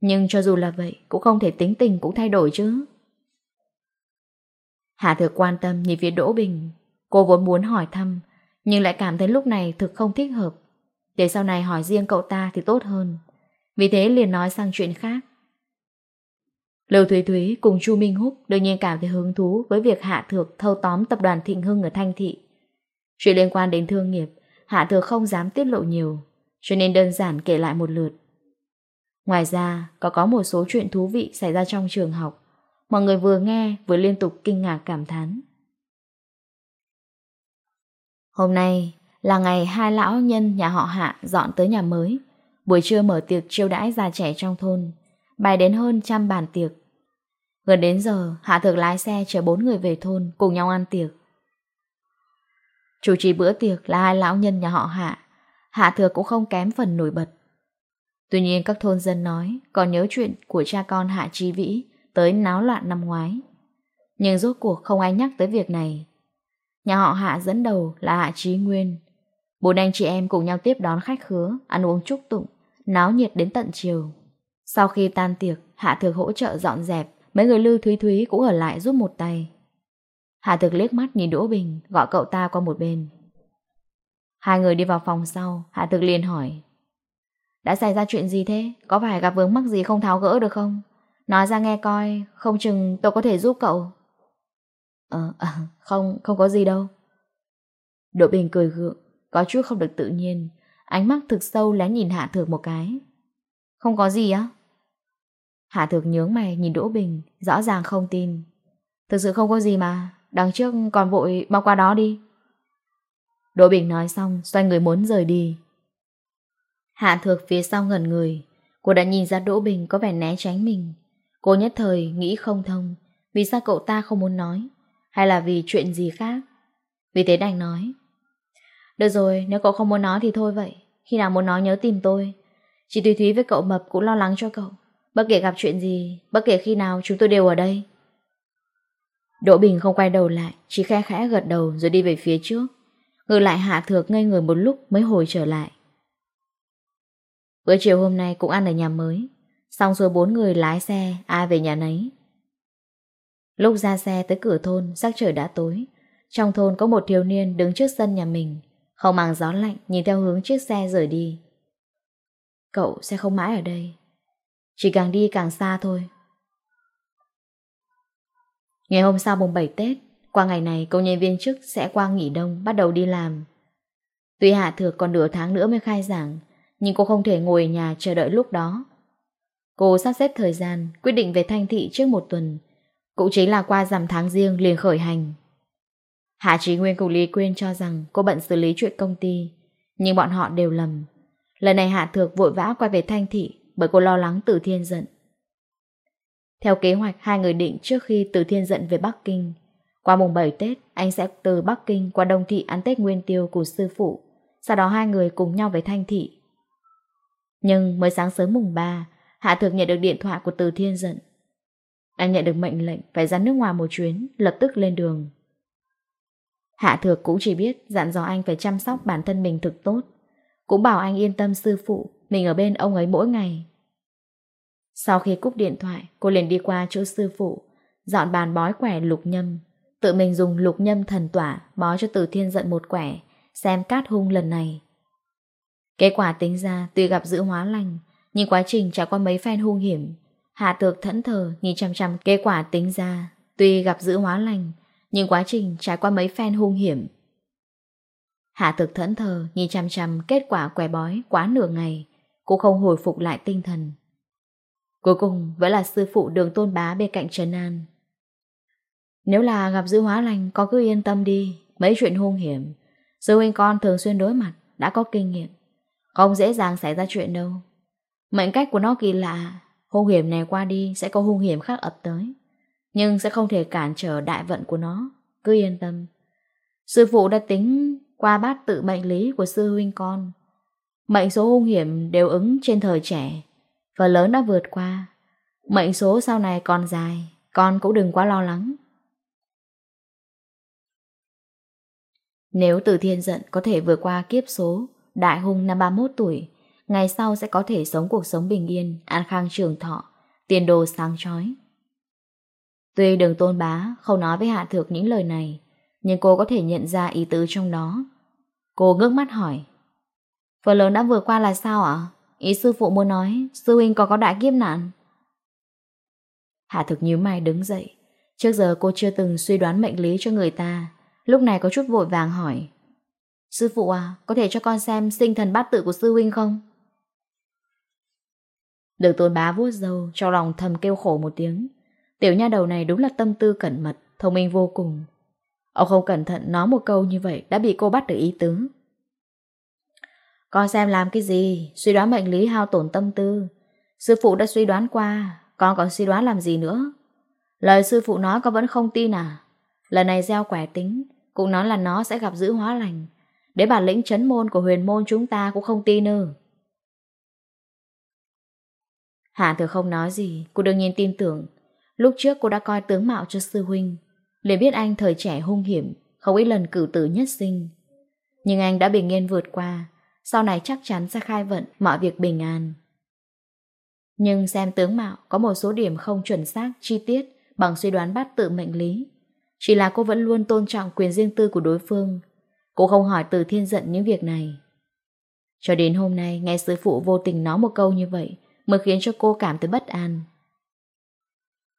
Nhưng cho dù là vậy, cũng không thể tính tình cũng thay đổi chứ. Hạ thực quan tâm nhìn phía Đỗ Bình. Cô vốn muốn hỏi thăm, nhưng lại cảm thấy lúc này thực không thích hợp. Để sau này hỏi riêng cậu ta thì tốt hơn. Vì thế liền nói sang chuyện khác. Lưu Thúy Thúy cùng Chu Minh Húc đương nhiên cảm thấy hứng thú với việc Hạ Thược thâu tóm tập đoàn Thịnh Hưng ở Thanh Thị. Chuyện liên quan đến thương nghiệp, Hạ Thược không dám tiết lộ nhiều, cho nên đơn giản kể lại một lượt. Ngoài ra, có có một số chuyện thú vị xảy ra trong trường học, mọi người vừa nghe vừa liên tục kinh ngạc cảm thán. Hôm nay là ngày hai lão nhân nhà họ Hạ dọn tới nhà mới, buổi trưa mở tiệc chiêu đãi già trẻ trong thôn, bài đến hơn trăm bàn tiệc, Gần đến giờ, Hạ Thược lái xe chở bốn người về thôn cùng nhau ăn tiệc. Chủ trì bữa tiệc là hai lão nhân nhà họ Hạ. Hạ Thược cũng không kém phần nổi bật. Tuy nhiên các thôn dân nói còn nhớ chuyện của cha con Hạ Chi Vĩ tới náo loạn năm ngoái. Nhưng rốt cuộc không ai nhắc tới việc này. Nhà họ Hạ dẫn đầu là Hạ Chí Nguyên. Bốn anh chị em cùng nhau tiếp đón khách khứa, ăn uống chúc tụng, náo nhiệt đến tận chiều. Sau khi tan tiệc, Hạ Thược hỗ trợ dọn dẹp Mấy người Lưu Thúy Thúy cũng ở lại giúp một tay. Hạ thực liếc mắt nhìn Đỗ Bình, gọi cậu ta qua một bên. Hai người đi vào phòng sau, Hạ thực liền hỏi. Đã xảy ra chuyện gì thế? Có phải gặp vướng mắc gì không tháo gỡ được không? Nói ra nghe coi, không chừng tôi có thể giúp cậu. Ờ, ờ không, không có gì đâu. Đỗ Bình cười gượng, có chút không được tự nhiên, ánh mắt thực sâu lén nhìn Hạ Thược một cái. Không có gì á? Hạ Thược nhướng mày nhìn Đỗ Bình, rõ ràng không tin. Thực sự không có gì mà, đằng trước còn vội bao qua đó đi. Đỗ Bình nói xong, xoay người muốn rời đi. Hạ Thược phía sau ngẩn người, cô đã nhìn ra Đỗ Bình có vẻ né tránh mình. Cô nhất thời nghĩ không thông, vì sao cậu ta không muốn nói, hay là vì chuyện gì khác. Vì thế đành nói. Được rồi, nếu cậu không muốn nói thì thôi vậy, khi nào muốn nói nhớ tìm tôi. Chị Thúy Thúy với cậu Mập cũng lo lắng cho cậu. Bất kể gặp chuyện gì, bất kể khi nào chúng tôi đều ở đây. Đỗ Bình không quay đầu lại, chỉ khe khẽ gật đầu rồi đi về phía trước. Ngược lại Hạ Thược ngây người một lúc mới hồi trở lại. Bữa chiều hôm nay cũng ăn ở nhà mới. Xong rồi bốn người lái xe, ai về nhà nấy. Lúc ra xe tới cửa thôn, sắc trời đã tối. Trong thôn có một thiếu niên đứng trước sân nhà mình. Không màng gió lạnh, nhìn theo hướng chiếc xe rời đi. Cậu sẽ không mãi ở đây. Chỉ càng đi càng xa thôi. Ngày hôm sau mùng 7 Tết Qua ngày này công nhân viên chức sẽ qua nghỉ đông Bắt đầu đi làm. Tuy Hạ Thược còn nửa tháng nữa mới khai giảng Nhưng cô không thể ngồi ở nhà chờ đợi lúc đó. Cô sắp xếp thời gian Quyết định về thanh thị trước một tuần Cũng chính là qua giảm tháng riêng liền khởi hành. Hạ Trí Nguyên cùng Lý Quyên cho rằng cô bận xử lý chuyện công ty, nhưng bọn họ đều lầm. Lần này Hạ Thược vội vã quay về Thanh Thị, bởi cô lo lắng Từ Thiên Dận Theo kế hoạch hai người định trước khi Từ Thiên Dận về Bắc Kinh, qua mùng 7 Tết, anh sẽ từ Bắc Kinh qua Đông Thị ăn Tết Nguyên Tiêu của sư phụ, sau đó hai người cùng nhau về Thanh Thị. Nhưng mới sáng sớm mùng 3, Hạ Thực nhận được điện thoại của Từ Thiên Dận. Anh nhận được mệnh lệnh phải ra nước ngoài một chuyến, lập tức lên đường. Hạ Thược cũng chỉ biết dặn dò anh phải chăm sóc bản thân mình thực tốt, cũng bảo anh yên tâm sư phụ, mình ở bên ông ấy mỗi ngày. Sau khi cúp điện thoại, cô liền đi qua chỗ sư phụ, dọn bàn bói quẻ lục nhâm. Tự mình dùng lục nhâm thần tỏa bói cho Tử thiên giận một quẻ, xem cát hung lần này. Kết quả tính ra tuy gặp giữ hóa lành, nhưng quá trình trải qua mấy phen hung hiểm. Hạ tược thẫn thờ nhìn chăm chăm kết quả tính ra tuy gặp giữ hóa lành, nhưng quá trình trải qua mấy phen hung hiểm. Hạ thực thẫn thờ nhìn chằm chằm kết quả quẻ bói quá nửa ngày cũng không hồi phục lại tinh thần. Cuối cùng vẫn là sư phụ đường tôn bá bên cạnh Trần An. Nếu là gặp dư hóa lành con cứ yên tâm đi, mấy chuyện hung hiểm. Sư huynh con thường xuyên đối mặt, đã có kinh nghiệm. Không dễ dàng xảy ra chuyện đâu. Mệnh cách của nó kỳ lạ, hung hiểm này qua đi sẽ có hung hiểm khác ập tới. Nhưng sẽ không thể cản trở đại vận của nó, cứ yên tâm. Sư phụ đã tính qua bát tự mệnh lý của sư huynh con Mệnh số hung hiểm đều ứng trên thời trẻ Và lớn đã vượt qua. Mệnh số sau này còn dài, Con cũng đừng quá lo lắng. Nếu từ thiên giận có thể vượt qua kiếp số, Đại hung năm 31 tuổi, Ngày sau sẽ có thể sống cuộc sống bình yên, An khang trường thọ, Tiền đồ sáng chói. Tuy đường tôn bá không nói với Hạ Thược những lời này, Nhưng cô có thể nhận ra ý tứ trong đó. Cô ngước mắt hỏi Phần lớn đã vừa qua là sao ạ? Ý sư phụ muốn nói, sư huynh có có đại kiếp nạn. Hạ thực nhíu mày đứng dậy. Trước giờ cô chưa từng suy đoán mệnh lý cho người ta. Lúc này có chút vội vàng hỏi. Sư phụ à, có thể cho con xem sinh thần bát tự của sư huynh không? Được tôn bá vuốt dâu, cho lòng thầm kêu khổ một tiếng. Tiểu nha đầu này đúng là tâm tư cẩn mật, thông minh vô cùng. Ông không cẩn thận nói một câu như vậy đã bị cô bắt được ý tứ. Con xem làm cái gì, suy đoán mệnh lý hao tổn tâm tư. Sư phụ đã suy đoán qua, con còn suy đoán làm gì nữa. Lời sư phụ nói con vẫn không tin à? Lần này gieo quẻ tính, cũng nói là nó sẽ gặp giữ hóa lành. để bản lĩnh chấn môn của huyền môn chúng ta cũng không tin ư. Hạ thừa không nói gì, cô đương nhiên tin tưởng. Lúc trước cô đã coi tướng mạo cho sư huynh, liền biết anh thời trẻ hung hiểm, không ít lần cử tử nhất sinh. Nhưng anh đã bình yên vượt qua, sau này chắc chắn sẽ khai vận mọi việc bình an. Nhưng xem tướng mạo có một số điểm không chuẩn xác, chi tiết bằng suy đoán bắt tự mệnh lý. Chỉ là cô vẫn luôn tôn trọng quyền riêng tư của đối phương. Cô không hỏi từ thiên giận những việc này. Cho đến hôm nay, nghe sư phụ vô tình nói một câu như vậy mới khiến cho cô cảm thấy bất an.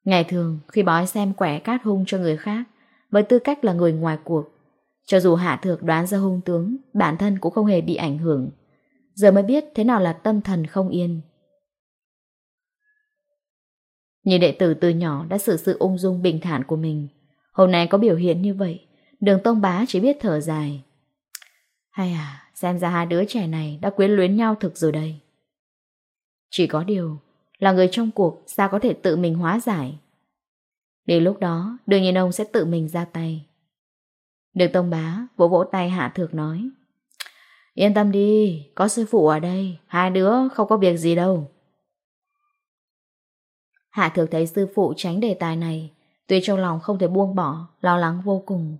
Ngày thường, khi bói xem quẻ cát hung cho người khác, với tư cách là người ngoài cuộc, cho dù Hạ Thược đoán ra hung tướng, bản thân cũng không hề bị ảnh hưởng. Giờ mới biết thế nào là tâm thần không yên. Nhìn đệ tử từ nhỏ đã xử sự ung dung bình thản của mình. Hôm nay có biểu hiện như vậy, đường tông bá chỉ biết thở dài. Hay à, xem ra hai đứa trẻ này đã quyến luyến nhau thực rồi đây. Chỉ có điều, là người trong cuộc sao có thể tự mình hóa giải. Đến lúc đó, đương nhiên ông sẽ tự mình ra tay. Được tông bá vỗ vỗ tay Hạ Thược nói Yên tâm đi, có sư phụ ở đây, hai đứa không có việc gì đâu. Hạ Thược thấy sư phụ tránh đề tài này, tuy trong lòng không thể buông bỏ, lo lắng vô cùng.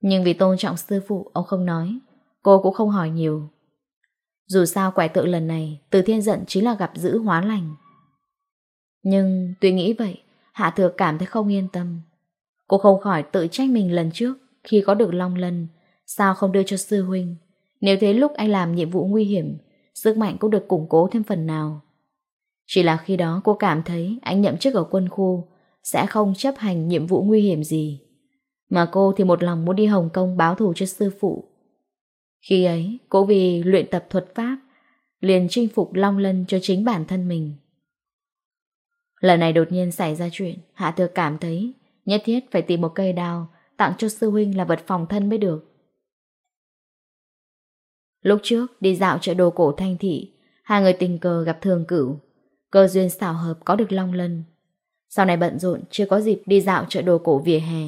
Nhưng vì tôn trọng sư phụ, ông không nói, cô cũng không hỏi nhiều. Dù sao quẻ tự lần này, từ thiên giận chính là gặp giữ hóa lành. Nhưng tuy nghĩ vậy, Hạ Thược cảm thấy không yên tâm. Cô không khỏi tự trách mình lần trước khi có được Long Lân, Sao không đưa cho sư huynh? Nếu thế lúc anh làm nhiệm vụ nguy hiểm, Sức mạnh cũng được củng cố thêm phần nào. Chỉ là khi đó cô cảm thấy Anh nhậm chức ở quân khu Sẽ không chấp hành nhiệm vụ nguy hiểm gì. Mà cô thì một lòng muốn đi Hồng Kông Báo thù cho sư phụ. Khi ấy, cô vì luyện tập thuật pháp, Liền chinh phục Long Lân cho chính bản thân mình. Lần này đột nhiên xảy ra chuyện, Hạ thừa cảm thấy Nhất thiết phải tìm một cây đao tặng cho sư huynh là vật phòng thân mới được. Lúc trước đi dạo chợ đồ cổ thanh thị, hai người tình cờ gặp thường cửu, cơ duyên xảo hợp có được long lân. Sau này bận rộn chưa có dịp đi dạo chợ đồ cổ vỉa hè.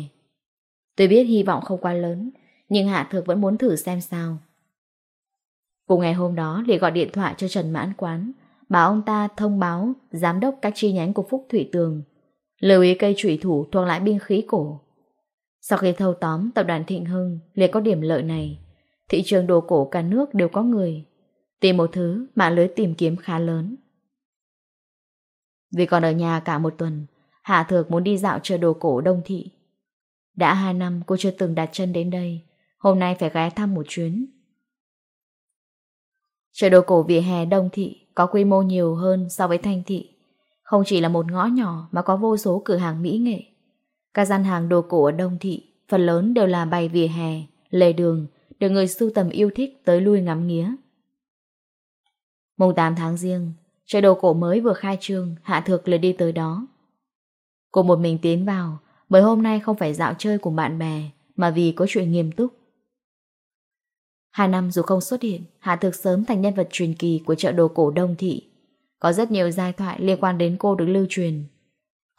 Tôi biết hy vọng không quá lớn, nhưng Hạ Thược vẫn muốn thử xem sao. Cùng ngày hôm đó để gọi điện thoại cho Trần Mãn Quán, bảo ông ta thông báo giám đốc các chi nhánh của Phúc Thủy Tường, lưu ý cây trụy thủ thuộc lại binh khí cổ. Sau khi thâu tóm tập đoàn Thịnh Hưng liền có điểm lợi này. Thị trường đồ cổ cả nước đều có người. Tìm một thứ mạng lưới tìm kiếm khá lớn. Vì còn ở nhà cả một tuần, Hạ Thược muốn đi dạo chợ đồ cổ Đông Thị. Đã hai năm cô chưa từng đặt chân đến đây, hôm nay phải ghé thăm một chuyến. Chợ đồ cổ vỉa hè Đông Thị có quy mô nhiều hơn so với Thanh Thị. Không chỉ là một ngõ nhỏ mà có vô số cửa hàng mỹ nghệ. Các gian hàng đồ cổ ở Đông Thị phần lớn đều là bày vỉa hè, lề đường được người sưu tầm yêu thích tới lui ngắm nghía. Mùng 8 tháng riêng, chợ đồ cổ mới vừa khai trương, Hạ Thược liền đi tới đó. Cô một mình tiến vào, bởi hôm nay không phải dạo chơi cùng bạn bè, mà vì có chuyện nghiêm túc. Hai năm dù không xuất hiện, Hạ Thược sớm thành nhân vật truyền kỳ của chợ đồ cổ Đông Thị. Có rất nhiều giai thoại liên quan đến cô được lưu truyền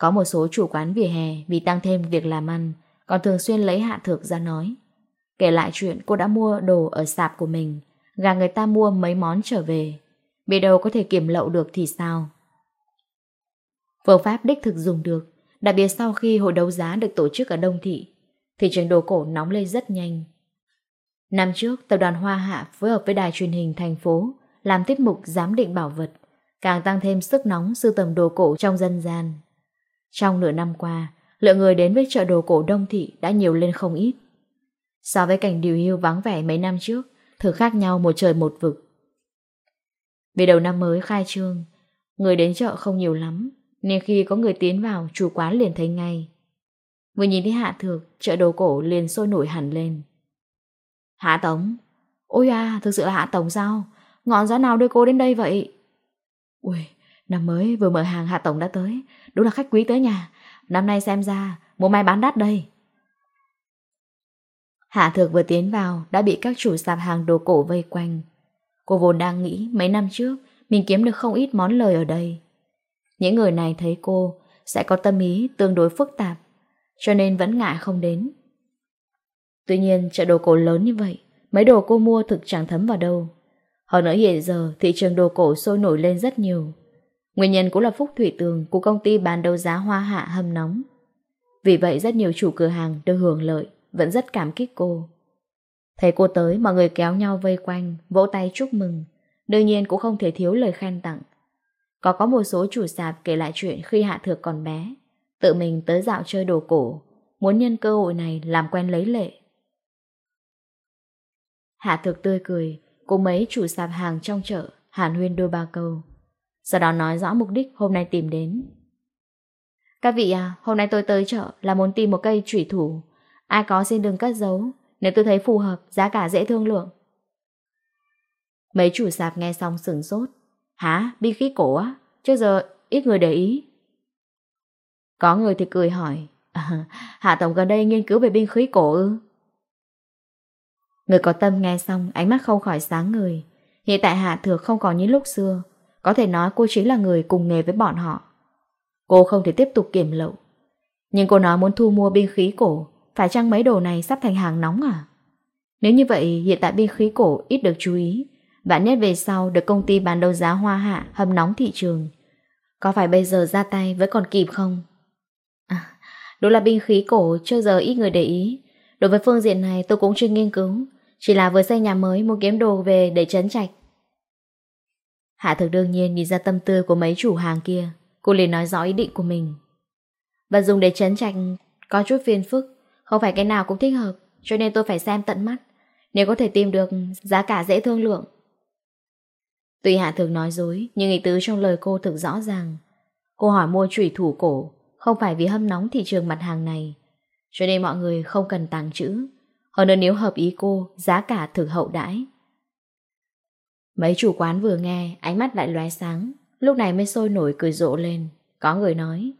có một số chủ quán vỉa hè vì tăng thêm việc làm ăn, còn thường xuyên lấy hạ thực ra nói. Kể lại chuyện cô đã mua đồ ở sạp của mình, gà người ta mua mấy món trở về. Bị đâu có thể kiểm lậu được thì sao? Phương pháp đích thực dùng được, đặc biệt sau khi hội đấu giá được tổ chức ở Đông Thị. Thị trường đồ cổ nóng lên rất nhanh. Năm trước, tập đoàn Hoa Hạ phối hợp với đài truyền hình thành phố làm tiết mục giám định bảo vật, càng tăng thêm sức nóng sưu tầm đồ cổ trong dân gian. Trong nửa năm qua, lượng người đến với chợ đồ cổ đông thị đã nhiều lên không ít. So với cảnh điều hưu vắng vẻ mấy năm trước, thử khác nhau một trời một vực. Vì đầu năm mới khai trương, người đến chợ không nhiều lắm, nên khi có người tiến vào, chủ quán liền thấy ngay. Vừa nhìn thấy hạ thược, chợ đồ cổ liền sôi nổi hẳn lên. Hạ Tống? Ôi à, thực sự là Hạ Tống sao? Ngọn gió nào đưa cô đến đây vậy? Ui, Năm mới vừa mở hàng Hạ Tổng đã tới, đúng là khách quý tới nhà. Năm nay xem ra, mua mai bán đắt đây. Hạ Thược vừa tiến vào đã bị các chủ sạp hàng đồ cổ vây quanh. Cô vốn đang nghĩ mấy năm trước mình kiếm được không ít món lời ở đây. Những người này thấy cô sẽ có tâm ý tương đối phức tạp, cho nên vẫn ngại không đến. Tuy nhiên chợ đồ cổ lớn như vậy, mấy đồ cô mua thực chẳng thấm vào đâu. Hơn nữa hiện giờ thị trường đồ cổ sôi nổi lên rất nhiều. Nguyên nhân cũng là Phúc Thủy Tường của công ty bán đấu giá hoa hạ hâm nóng. Vì vậy rất nhiều chủ cửa hàng được hưởng lợi, vẫn rất cảm kích cô. Thấy cô tới mọi người kéo nhau vây quanh, vỗ tay chúc mừng. Đương nhiên cũng không thể thiếu lời khen tặng. Có có một số chủ sạp kể lại chuyện khi Hạ Thược còn bé, tự mình tới dạo chơi đồ cổ, muốn nhân cơ hội này làm quen lấy lệ. Hạ Thược tươi cười, cùng mấy chủ sạp hàng trong chợ, hàn huyên đôi ba câu sau đó nói rõ mục đích hôm nay tìm đến. Các vị à, hôm nay tôi tới chợ là muốn tìm một cây trủy thủ. Ai có xin đừng cất giấu, nếu tôi thấy phù hợp, giá cả dễ thương lượng. Mấy chủ sạp nghe xong sửng sốt. Hả, binh khí cổ á, trước giờ ít người để ý. Có người thì cười hỏi, Hạ Tổng gần đây nghiên cứu về binh khí cổ ư? Người có tâm nghe xong, ánh mắt không khỏi sáng người. Hiện tại Hạ Thược không còn như lúc xưa, có thể nói cô chính là người cùng nghề với bọn họ. Cô không thể tiếp tục kiểm lậu. Nhưng cô nói muốn thu mua binh khí cổ, phải chăng mấy đồ này sắp thành hàng nóng à? Nếu như vậy, hiện tại binh khí cổ ít được chú ý. Vạn nhất về sau được công ty bán đấu giá hoa hạ hâm nóng thị trường. Có phải bây giờ ra tay vẫn còn kịp không? À, đúng là binh khí cổ chưa giờ ít người để ý. Đối với phương diện này tôi cũng chưa nghiên cứu. Chỉ là vừa xây nhà mới muốn kiếm đồ về để trấn trạch. Hạ thực đương nhiên nhìn ra tâm tư của mấy chủ hàng kia, cô liền nói rõ ý định của mình. và dùng để chấn chành có chút phiền phức, không phải cái nào cũng thích hợp, cho nên tôi phải xem tận mắt. Nếu có thể tìm được, giá cả dễ thương lượng. Tuy Hạ Thược nói dối, nhưng ý tứ trong lời cô thực rõ ràng. Cô hỏi mua trùy thủ cổ, không phải vì hâm nóng thị trường mặt hàng này. Cho nên mọi người không cần tàng trữ. Hơn nữa nếu hợp ý cô, giá cả thực hậu đãi. Mấy chủ quán vừa nghe, ánh mắt lại lóe sáng, lúc này mới sôi nổi cười rộ lên. Có người nói,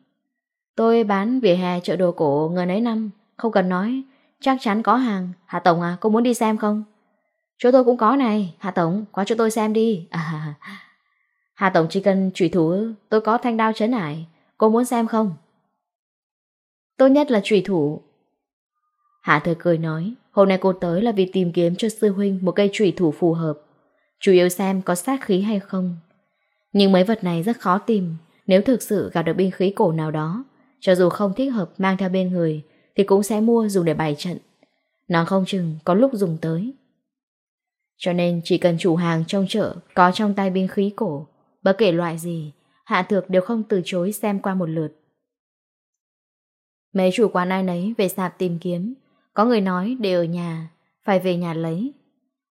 tôi bán vỉa hè chợ đồ cổ ngần ấy năm, không cần nói, chắc chắn có hàng. Hạ Tổng à, cô muốn đi xem không? Chỗ tôi cũng có này, Hạ Tổng, qua chỗ tôi xem đi. À, Hạ Tổng chỉ cần trùy thủ, tôi có thanh đao chấn ải, cô muốn xem không? Tốt nhất là trùy thủ. Hạ Thời cười nói, hôm nay cô tới là vì tìm kiếm cho sư huynh một cây trùy thủ phù hợp chủ yếu xem có sát khí hay không. Nhưng mấy vật này rất khó tìm, nếu thực sự gặp được binh khí cổ nào đó, cho dù không thích hợp mang theo bên người, thì cũng sẽ mua dùng để bài trận. Nó không chừng có lúc dùng tới. Cho nên chỉ cần chủ hàng trong chợ có trong tay binh khí cổ, bất kể loại gì, hạ thược đều không từ chối xem qua một lượt. Mấy chủ quán ai nấy về sạp tìm kiếm, có người nói để ở nhà, phải về nhà lấy.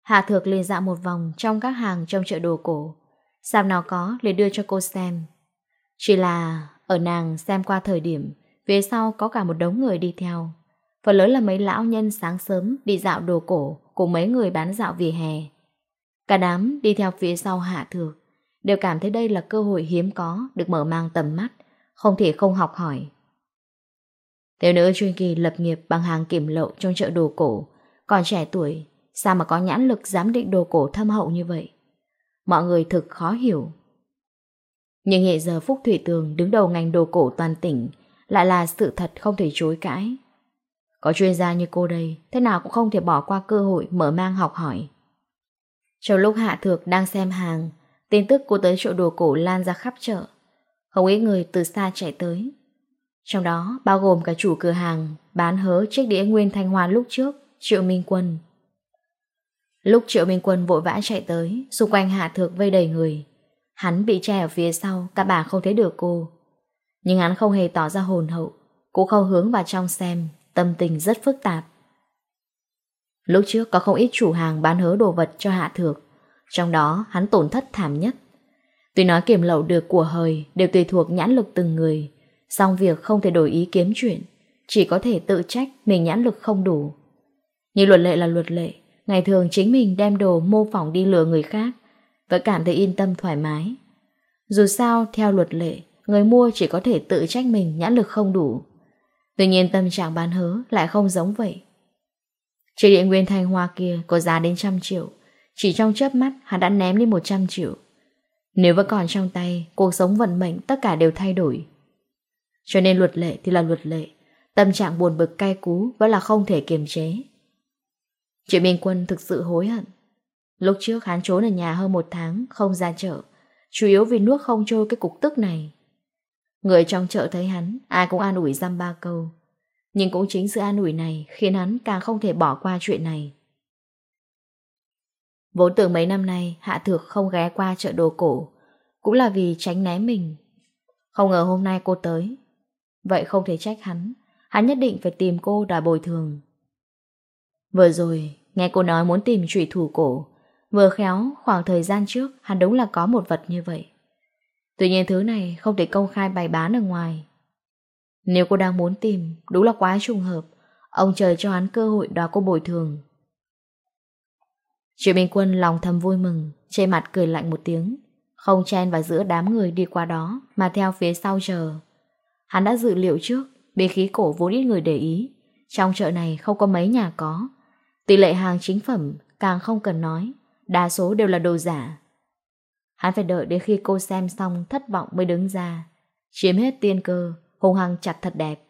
Hạ Thược liền dạo một vòng trong các hàng trong chợ đồ cổ. Sao nào có liền đưa cho cô xem. Chỉ là ở nàng xem qua thời điểm, phía sau có cả một đống người đi theo. Phần lớn là mấy lão nhân sáng sớm đi dạo đồ cổ của mấy người bán dạo vỉa hè. Cả đám đi theo phía sau Hạ Thược, đều cảm thấy đây là cơ hội hiếm có được mở mang tầm mắt, không thể không học hỏi. Thiếu nữ chuyên kỳ lập nghiệp bằng hàng kiểm lậu trong chợ đồ cổ, còn trẻ tuổi Sao mà có nhãn lực giám định đồ cổ thâm hậu như vậy? Mọi người thực khó hiểu. Nhưng hiện giờ Phúc Thủy Tường đứng đầu ngành đồ cổ toàn tỉnh lại là sự thật không thể chối cãi. Có chuyên gia như cô đây, thế nào cũng không thể bỏ qua cơ hội mở mang học hỏi. Trong lúc Hạ Thược đang xem hàng, tin tức cô tới chỗ đồ cổ lan ra khắp chợ. Không ít người từ xa chạy tới. Trong đó bao gồm cả chủ cửa hàng bán hớ chiếc đĩa nguyên thanh hoa lúc trước, Triệu Minh Quân. Lúc Triệu Minh Quân vội vã chạy tới, xung quanh Hạ Thược vây đầy người. Hắn bị che ở phía sau, các bà không thấy được cô. Nhưng hắn không hề tỏ ra hồn hậu, cũng không hướng vào trong xem, tâm tình rất phức tạp. Lúc trước có không ít chủ hàng bán hớ đồ vật cho Hạ Thược, trong đó hắn tổn thất thảm nhất. Tuy nói kiểm lậu được của hời đều tùy thuộc nhãn lực từng người, song việc không thể đổi ý kiếm chuyện, chỉ có thể tự trách mình nhãn lực không đủ. như luật lệ là luật lệ, Ngày thường chính mình đem đồ mô phỏng đi lừa người khác, vẫn cảm thấy yên tâm thoải mái. Dù sao, theo luật lệ, người mua chỉ có thể tự trách mình nhãn lực không đủ. Tuy nhiên tâm trạng bán hớ lại không giống vậy. Chiếc điện nguyên thanh hoa kia có giá đến trăm triệu, chỉ trong chớp mắt hắn đã ném đi một trăm triệu. Nếu vẫn còn trong tay, cuộc sống vận mệnh tất cả đều thay đổi. Cho nên luật lệ thì là luật lệ, tâm trạng buồn bực cay cú vẫn là không thể kiềm chế. Triệu Minh Quân thực sự hối hận. Lúc trước hắn trốn ở nhà hơn một tháng, không ra chợ, chủ yếu vì nuốt không trôi cái cục tức này. Người trong chợ thấy hắn, ai cũng an ủi dăm ba câu. Nhưng cũng chính sự an ủi này khiến hắn càng không thể bỏ qua chuyện này. Vốn tưởng mấy năm nay Hạ Thược không ghé qua chợ đồ cổ, cũng là vì tránh né mình. Không ngờ hôm nay cô tới. Vậy không thể trách hắn, hắn nhất định phải tìm cô đòi bồi thường. Vừa rồi, nghe cô nói muốn tìm trụy thủ cổ, vừa khéo khoảng thời gian trước hắn đúng là có một vật như vậy. Tuy nhiên thứ này không thể công khai bày bán ở ngoài. Nếu cô đang muốn tìm, đúng là quá trùng hợp, ông trời cho hắn cơ hội đòi cô bồi thường. Triệu Minh Quân lòng thầm vui mừng, trên mặt cười lạnh một tiếng, không chen vào giữa đám người đi qua đó mà theo phía sau chờ. Hắn đã dự liệu trước, bế khí cổ vốn ít người để ý, trong chợ này không có mấy nhà có, Tỷ lệ hàng chính phẩm càng không cần nói, đa số đều là đồ giả. Hắn phải đợi đến khi cô xem xong thất vọng mới đứng ra, chiếm hết tiên cơ, hùng hăng chặt thật đẹp.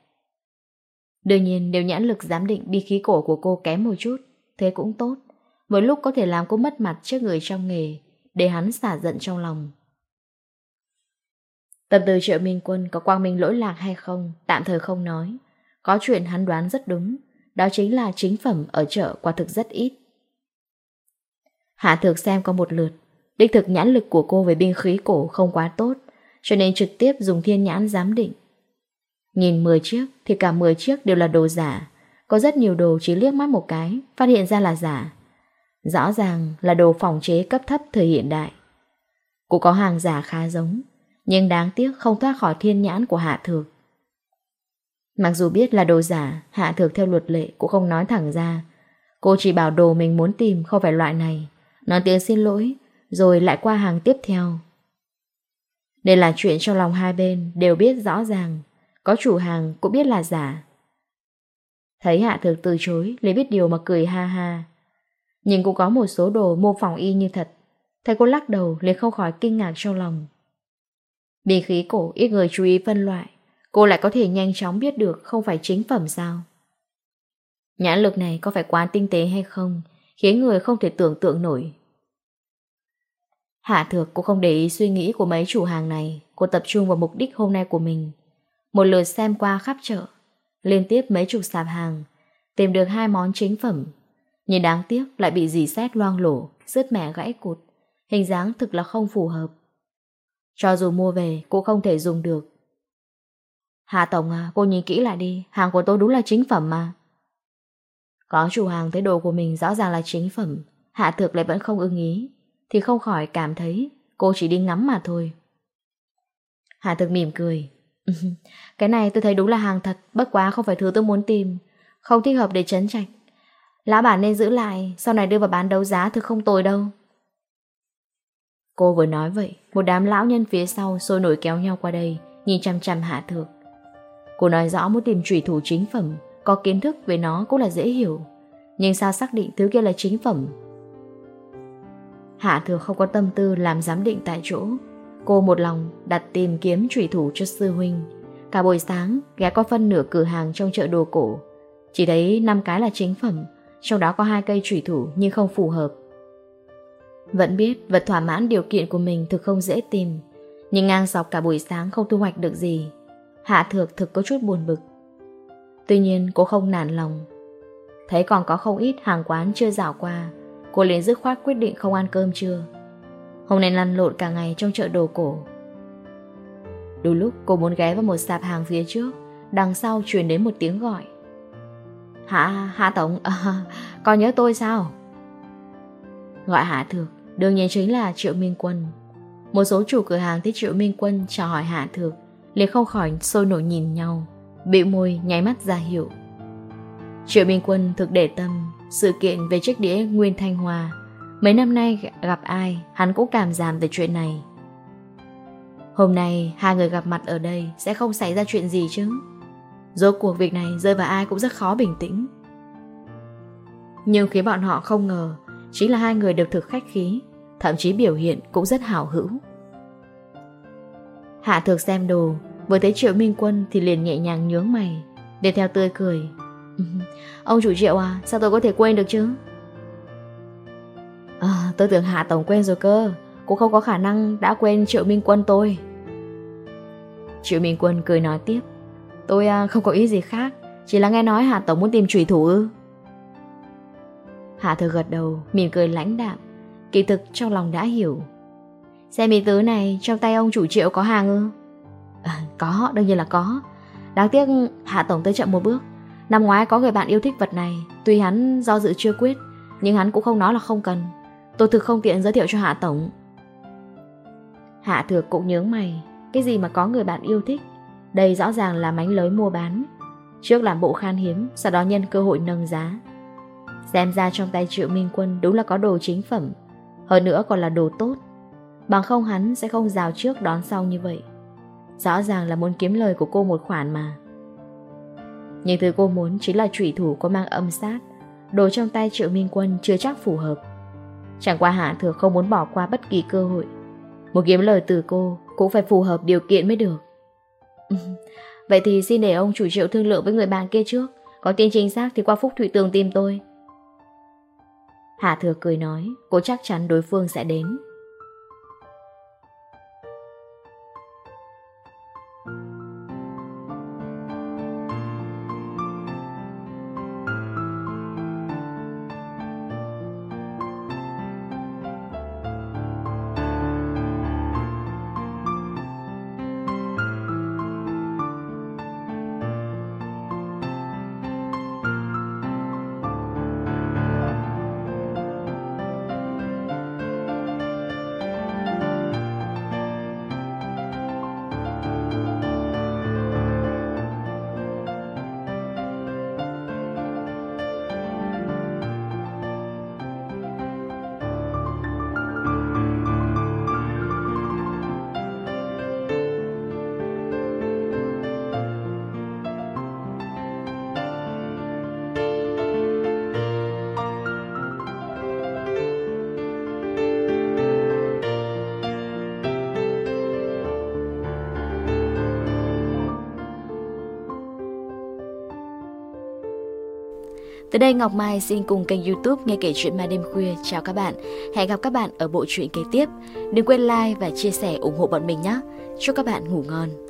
Đương nhiên nếu nhãn lực giám định bi khí cổ của cô kém một chút, thế cũng tốt. Với lúc có thể làm cô mất mặt trước người trong nghề, để hắn xả giận trong lòng. Tâm từ triệu minh quân có quang minh lỗi lạc hay không, tạm thời không nói. Có chuyện hắn đoán rất đúng, đó chính là chính phẩm ở chợ quả thực rất ít. Hạ thực xem có một lượt, đích thực nhãn lực của cô về binh khí cổ không quá tốt, cho nên trực tiếp dùng thiên nhãn giám định. Nhìn 10 chiếc thì cả 10 chiếc đều là đồ giả, có rất nhiều đồ chỉ liếc mắt một cái, phát hiện ra là giả. Rõ ràng là đồ phòng chế cấp thấp thời hiện đại. Cũng có hàng giả khá giống, nhưng đáng tiếc không thoát khỏi thiên nhãn của Hạ Thược. Mặc dù biết là đồ giả, Hạ Thược theo luật lệ cũng không nói thẳng ra. Cô chỉ bảo đồ mình muốn tìm không phải loại này. Nói tiếng xin lỗi, rồi lại qua hàng tiếp theo. Đây là chuyện trong lòng hai bên đều biết rõ ràng. Có chủ hàng cũng biết là giả. Thấy Hạ Thược từ chối, lấy biết điều mà cười ha ha. Nhưng cũng có một số đồ mô phỏng y như thật. Thấy cô lắc đầu liền không khỏi kinh ngạc trong lòng. Bình khí cổ ít người chú ý phân loại cô lại có thể nhanh chóng biết được không phải chính phẩm sao. Nhãn lực này có phải quá tinh tế hay không, khiến người không thể tưởng tượng nổi. Hạ thược cô không để ý suy nghĩ của mấy chủ hàng này, cô tập trung vào mục đích hôm nay của mình. Một lượt xem qua khắp chợ, liên tiếp mấy chục sạp hàng, tìm được hai món chính phẩm. Nhưng đáng tiếc lại bị dì xét loang lổ, rớt mẹ gãy cụt, hình dáng thực là không phù hợp. Cho dù mua về, cô không thể dùng được, Hạ Tổng à, cô nhìn kỹ lại đi, hàng của tôi đúng là chính phẩm mà. Có chủ hàng thấy đồ của mình rõ ràng là chính phẩm, Hạ Thược lại vẫn không ưng ý, thì không khỏi cảm thấy cô chỉ đi ngắm mà thôi. Hạ Thược mỉm cười. cái này tôi thấy đúng là hàng thật, bất quá không phải thứ tôi muốn tìm, không thích hợp để chấn trạch. Lá bản nên giữ lại, sau này đưa vào bán đấu giá thực không tồi đâu. Cô vừa nói vậy, một đám lão nhân phía sau sôi nổi kéo nhau qua đây, nhìn chăm chăm Hạ Thược. Cô nói rõ muốn tìm trùy thủ chính phẩm, có kiến thức về nó cũng là dễ hiểu. Nhưng sao xác định thứ kia là chính phẩm? Hạ thừa không có tâm tư làm giám định tại chỗ. Cô một lòng đặt tìm kiếm trùy thủ cho sư huynh. Cả buổi sáng, ghé qua phân nửa cửa hàng trong chợ đồ cổ. Chỉ thấy năm cái là chính phẩm, trong đó có hai cây trùy thủ nhưng không phù hợp. Vẫn biết vật thỏa mãn điều kiện của mình thực không dễ tìm, nhưng ngang dọc cả buổi sáng không thu hoạch được gì. Hạ Thược thực có chút buồn bực. Tuy nhiên cô không nản lòng. Thấy còn có không ít hàng quán chưa dạo qua, cô liền dứt khoát quyết định không ăn cơm trưa. Hôm nay lăn lộn cả ngày trong chợ đồ cổ. Đôi lúc cô muốn ghé vào một sạp hàng phía trước, đằng sau truyền đến một tiếng gọi. Hạ, Hạ Tổng, à, con nhớ tôi sao? Gọi Hạ Thược, đương nhiên chính là Triệu Minh Quân. Một số chủ cửa hàng thích Triệu Minh Quân chào hỏi Hạ Thược Liệt không khỏi sôi nổi nhìn nhau Biểu môi, nháy mắt ra hiệu. Triệu Minh Quân thực để tâm, Sự kiện về chiếc đĩa Nguyên Thanh Hoa, Mấy năm nay gặp ai, Hắn cũng cảm giảm về chuyện này. Hôm nay, hai người gặp mặt ở đây Sẽ không xảy ra chuyện gì chứ? Rốt cuộc việc này rơi vào ai cũng rất khó bình tĩnh. Nhưng khiến bọn họ không ngờ, Chính là hai người đều thực khách khí, Thậm chí biểu hiện cũng rất hảo hữu. Hạ thực xem đồ Vừa thấy Triệu Minh Quân thì liền nhẹ nhàng nhướng mày Để theo tươi cười. Ừ, ông chủ Triệu à Sao tôi có thể quên được chứ? À, Tôi tưởng Hạ Tổng quên rồi cơ Cũng không có khả năng đã quên Triệu Minh Quân tôi. Triệu Minh Quân cười nói tiếp Tôi à, không có ý gì khác Chỉ là nghe nói Hạ Tổng muốn tìm trùy thủ ư. Hạ thừa gật đầu Mỉm cười lãnh đạm Kỳ thực trong lòng đã hiểu. Xe mì tứ này trong tay ông chủ triệu có hàng ư? À, có, đương nhiên là có. Đáng tiếc Hạ Tổng tới chậm một bước. Năm ngoái có người bạn yêu thích vật này, tuy hắn do dự chưa quyết, nhưng hắn cũng không nói là không cần. Tôi thực không tiện giới thiệu cho Hạ Tổng. Hạ Thược cũng nhớ mày, cái gì mà có người bạn yêu thích? Đây rõ ràng là mánh lới mua bán. Trước làm bộ khan hiếm, sau đó nhân cơ hội nâng giá. Xem ra trong tay Triệu Minh Quân đúng là có đồ chính phẩm, hơn nữa còn là đồ tốt. Bằng không hắn sẽ không rào trước đón sau như vậy. Rõ ràng là muốn kiếm lời của cô một khoản mà. Nhưng thứ cô muốn chính là trụy thủ có mang âm sát, Đồ trong tay Triệu Minh Quân chưa chắc phù hợp. Chẳng qua Hạ Thừa không muốn bỏ qua bất kỳ cơ hội. Muốn kiếm lời từ cô Cũng phải phù hợp điều kiện mới được. Vậy thì xin để ông chủ triệu thương lượng với người bạn kia trước. Có tin chính xác thì qua Phúc Thụy Tường tìm tôi. Hạ Thừa cười nói, Cô chắc chắn đối phương sẽ đến. thank you Từ đây Ngọc Mai xin cùng kênh youtube Nghe Kể Chuyện Ma Đêm Khuya chào các bạn. Hẹn gặp các bạn ở bộ truyện kế tiếp. Đừng quên like và chia sẻ ủng hộ bọn mình nhé. Chúc các bạn ngủ ngon.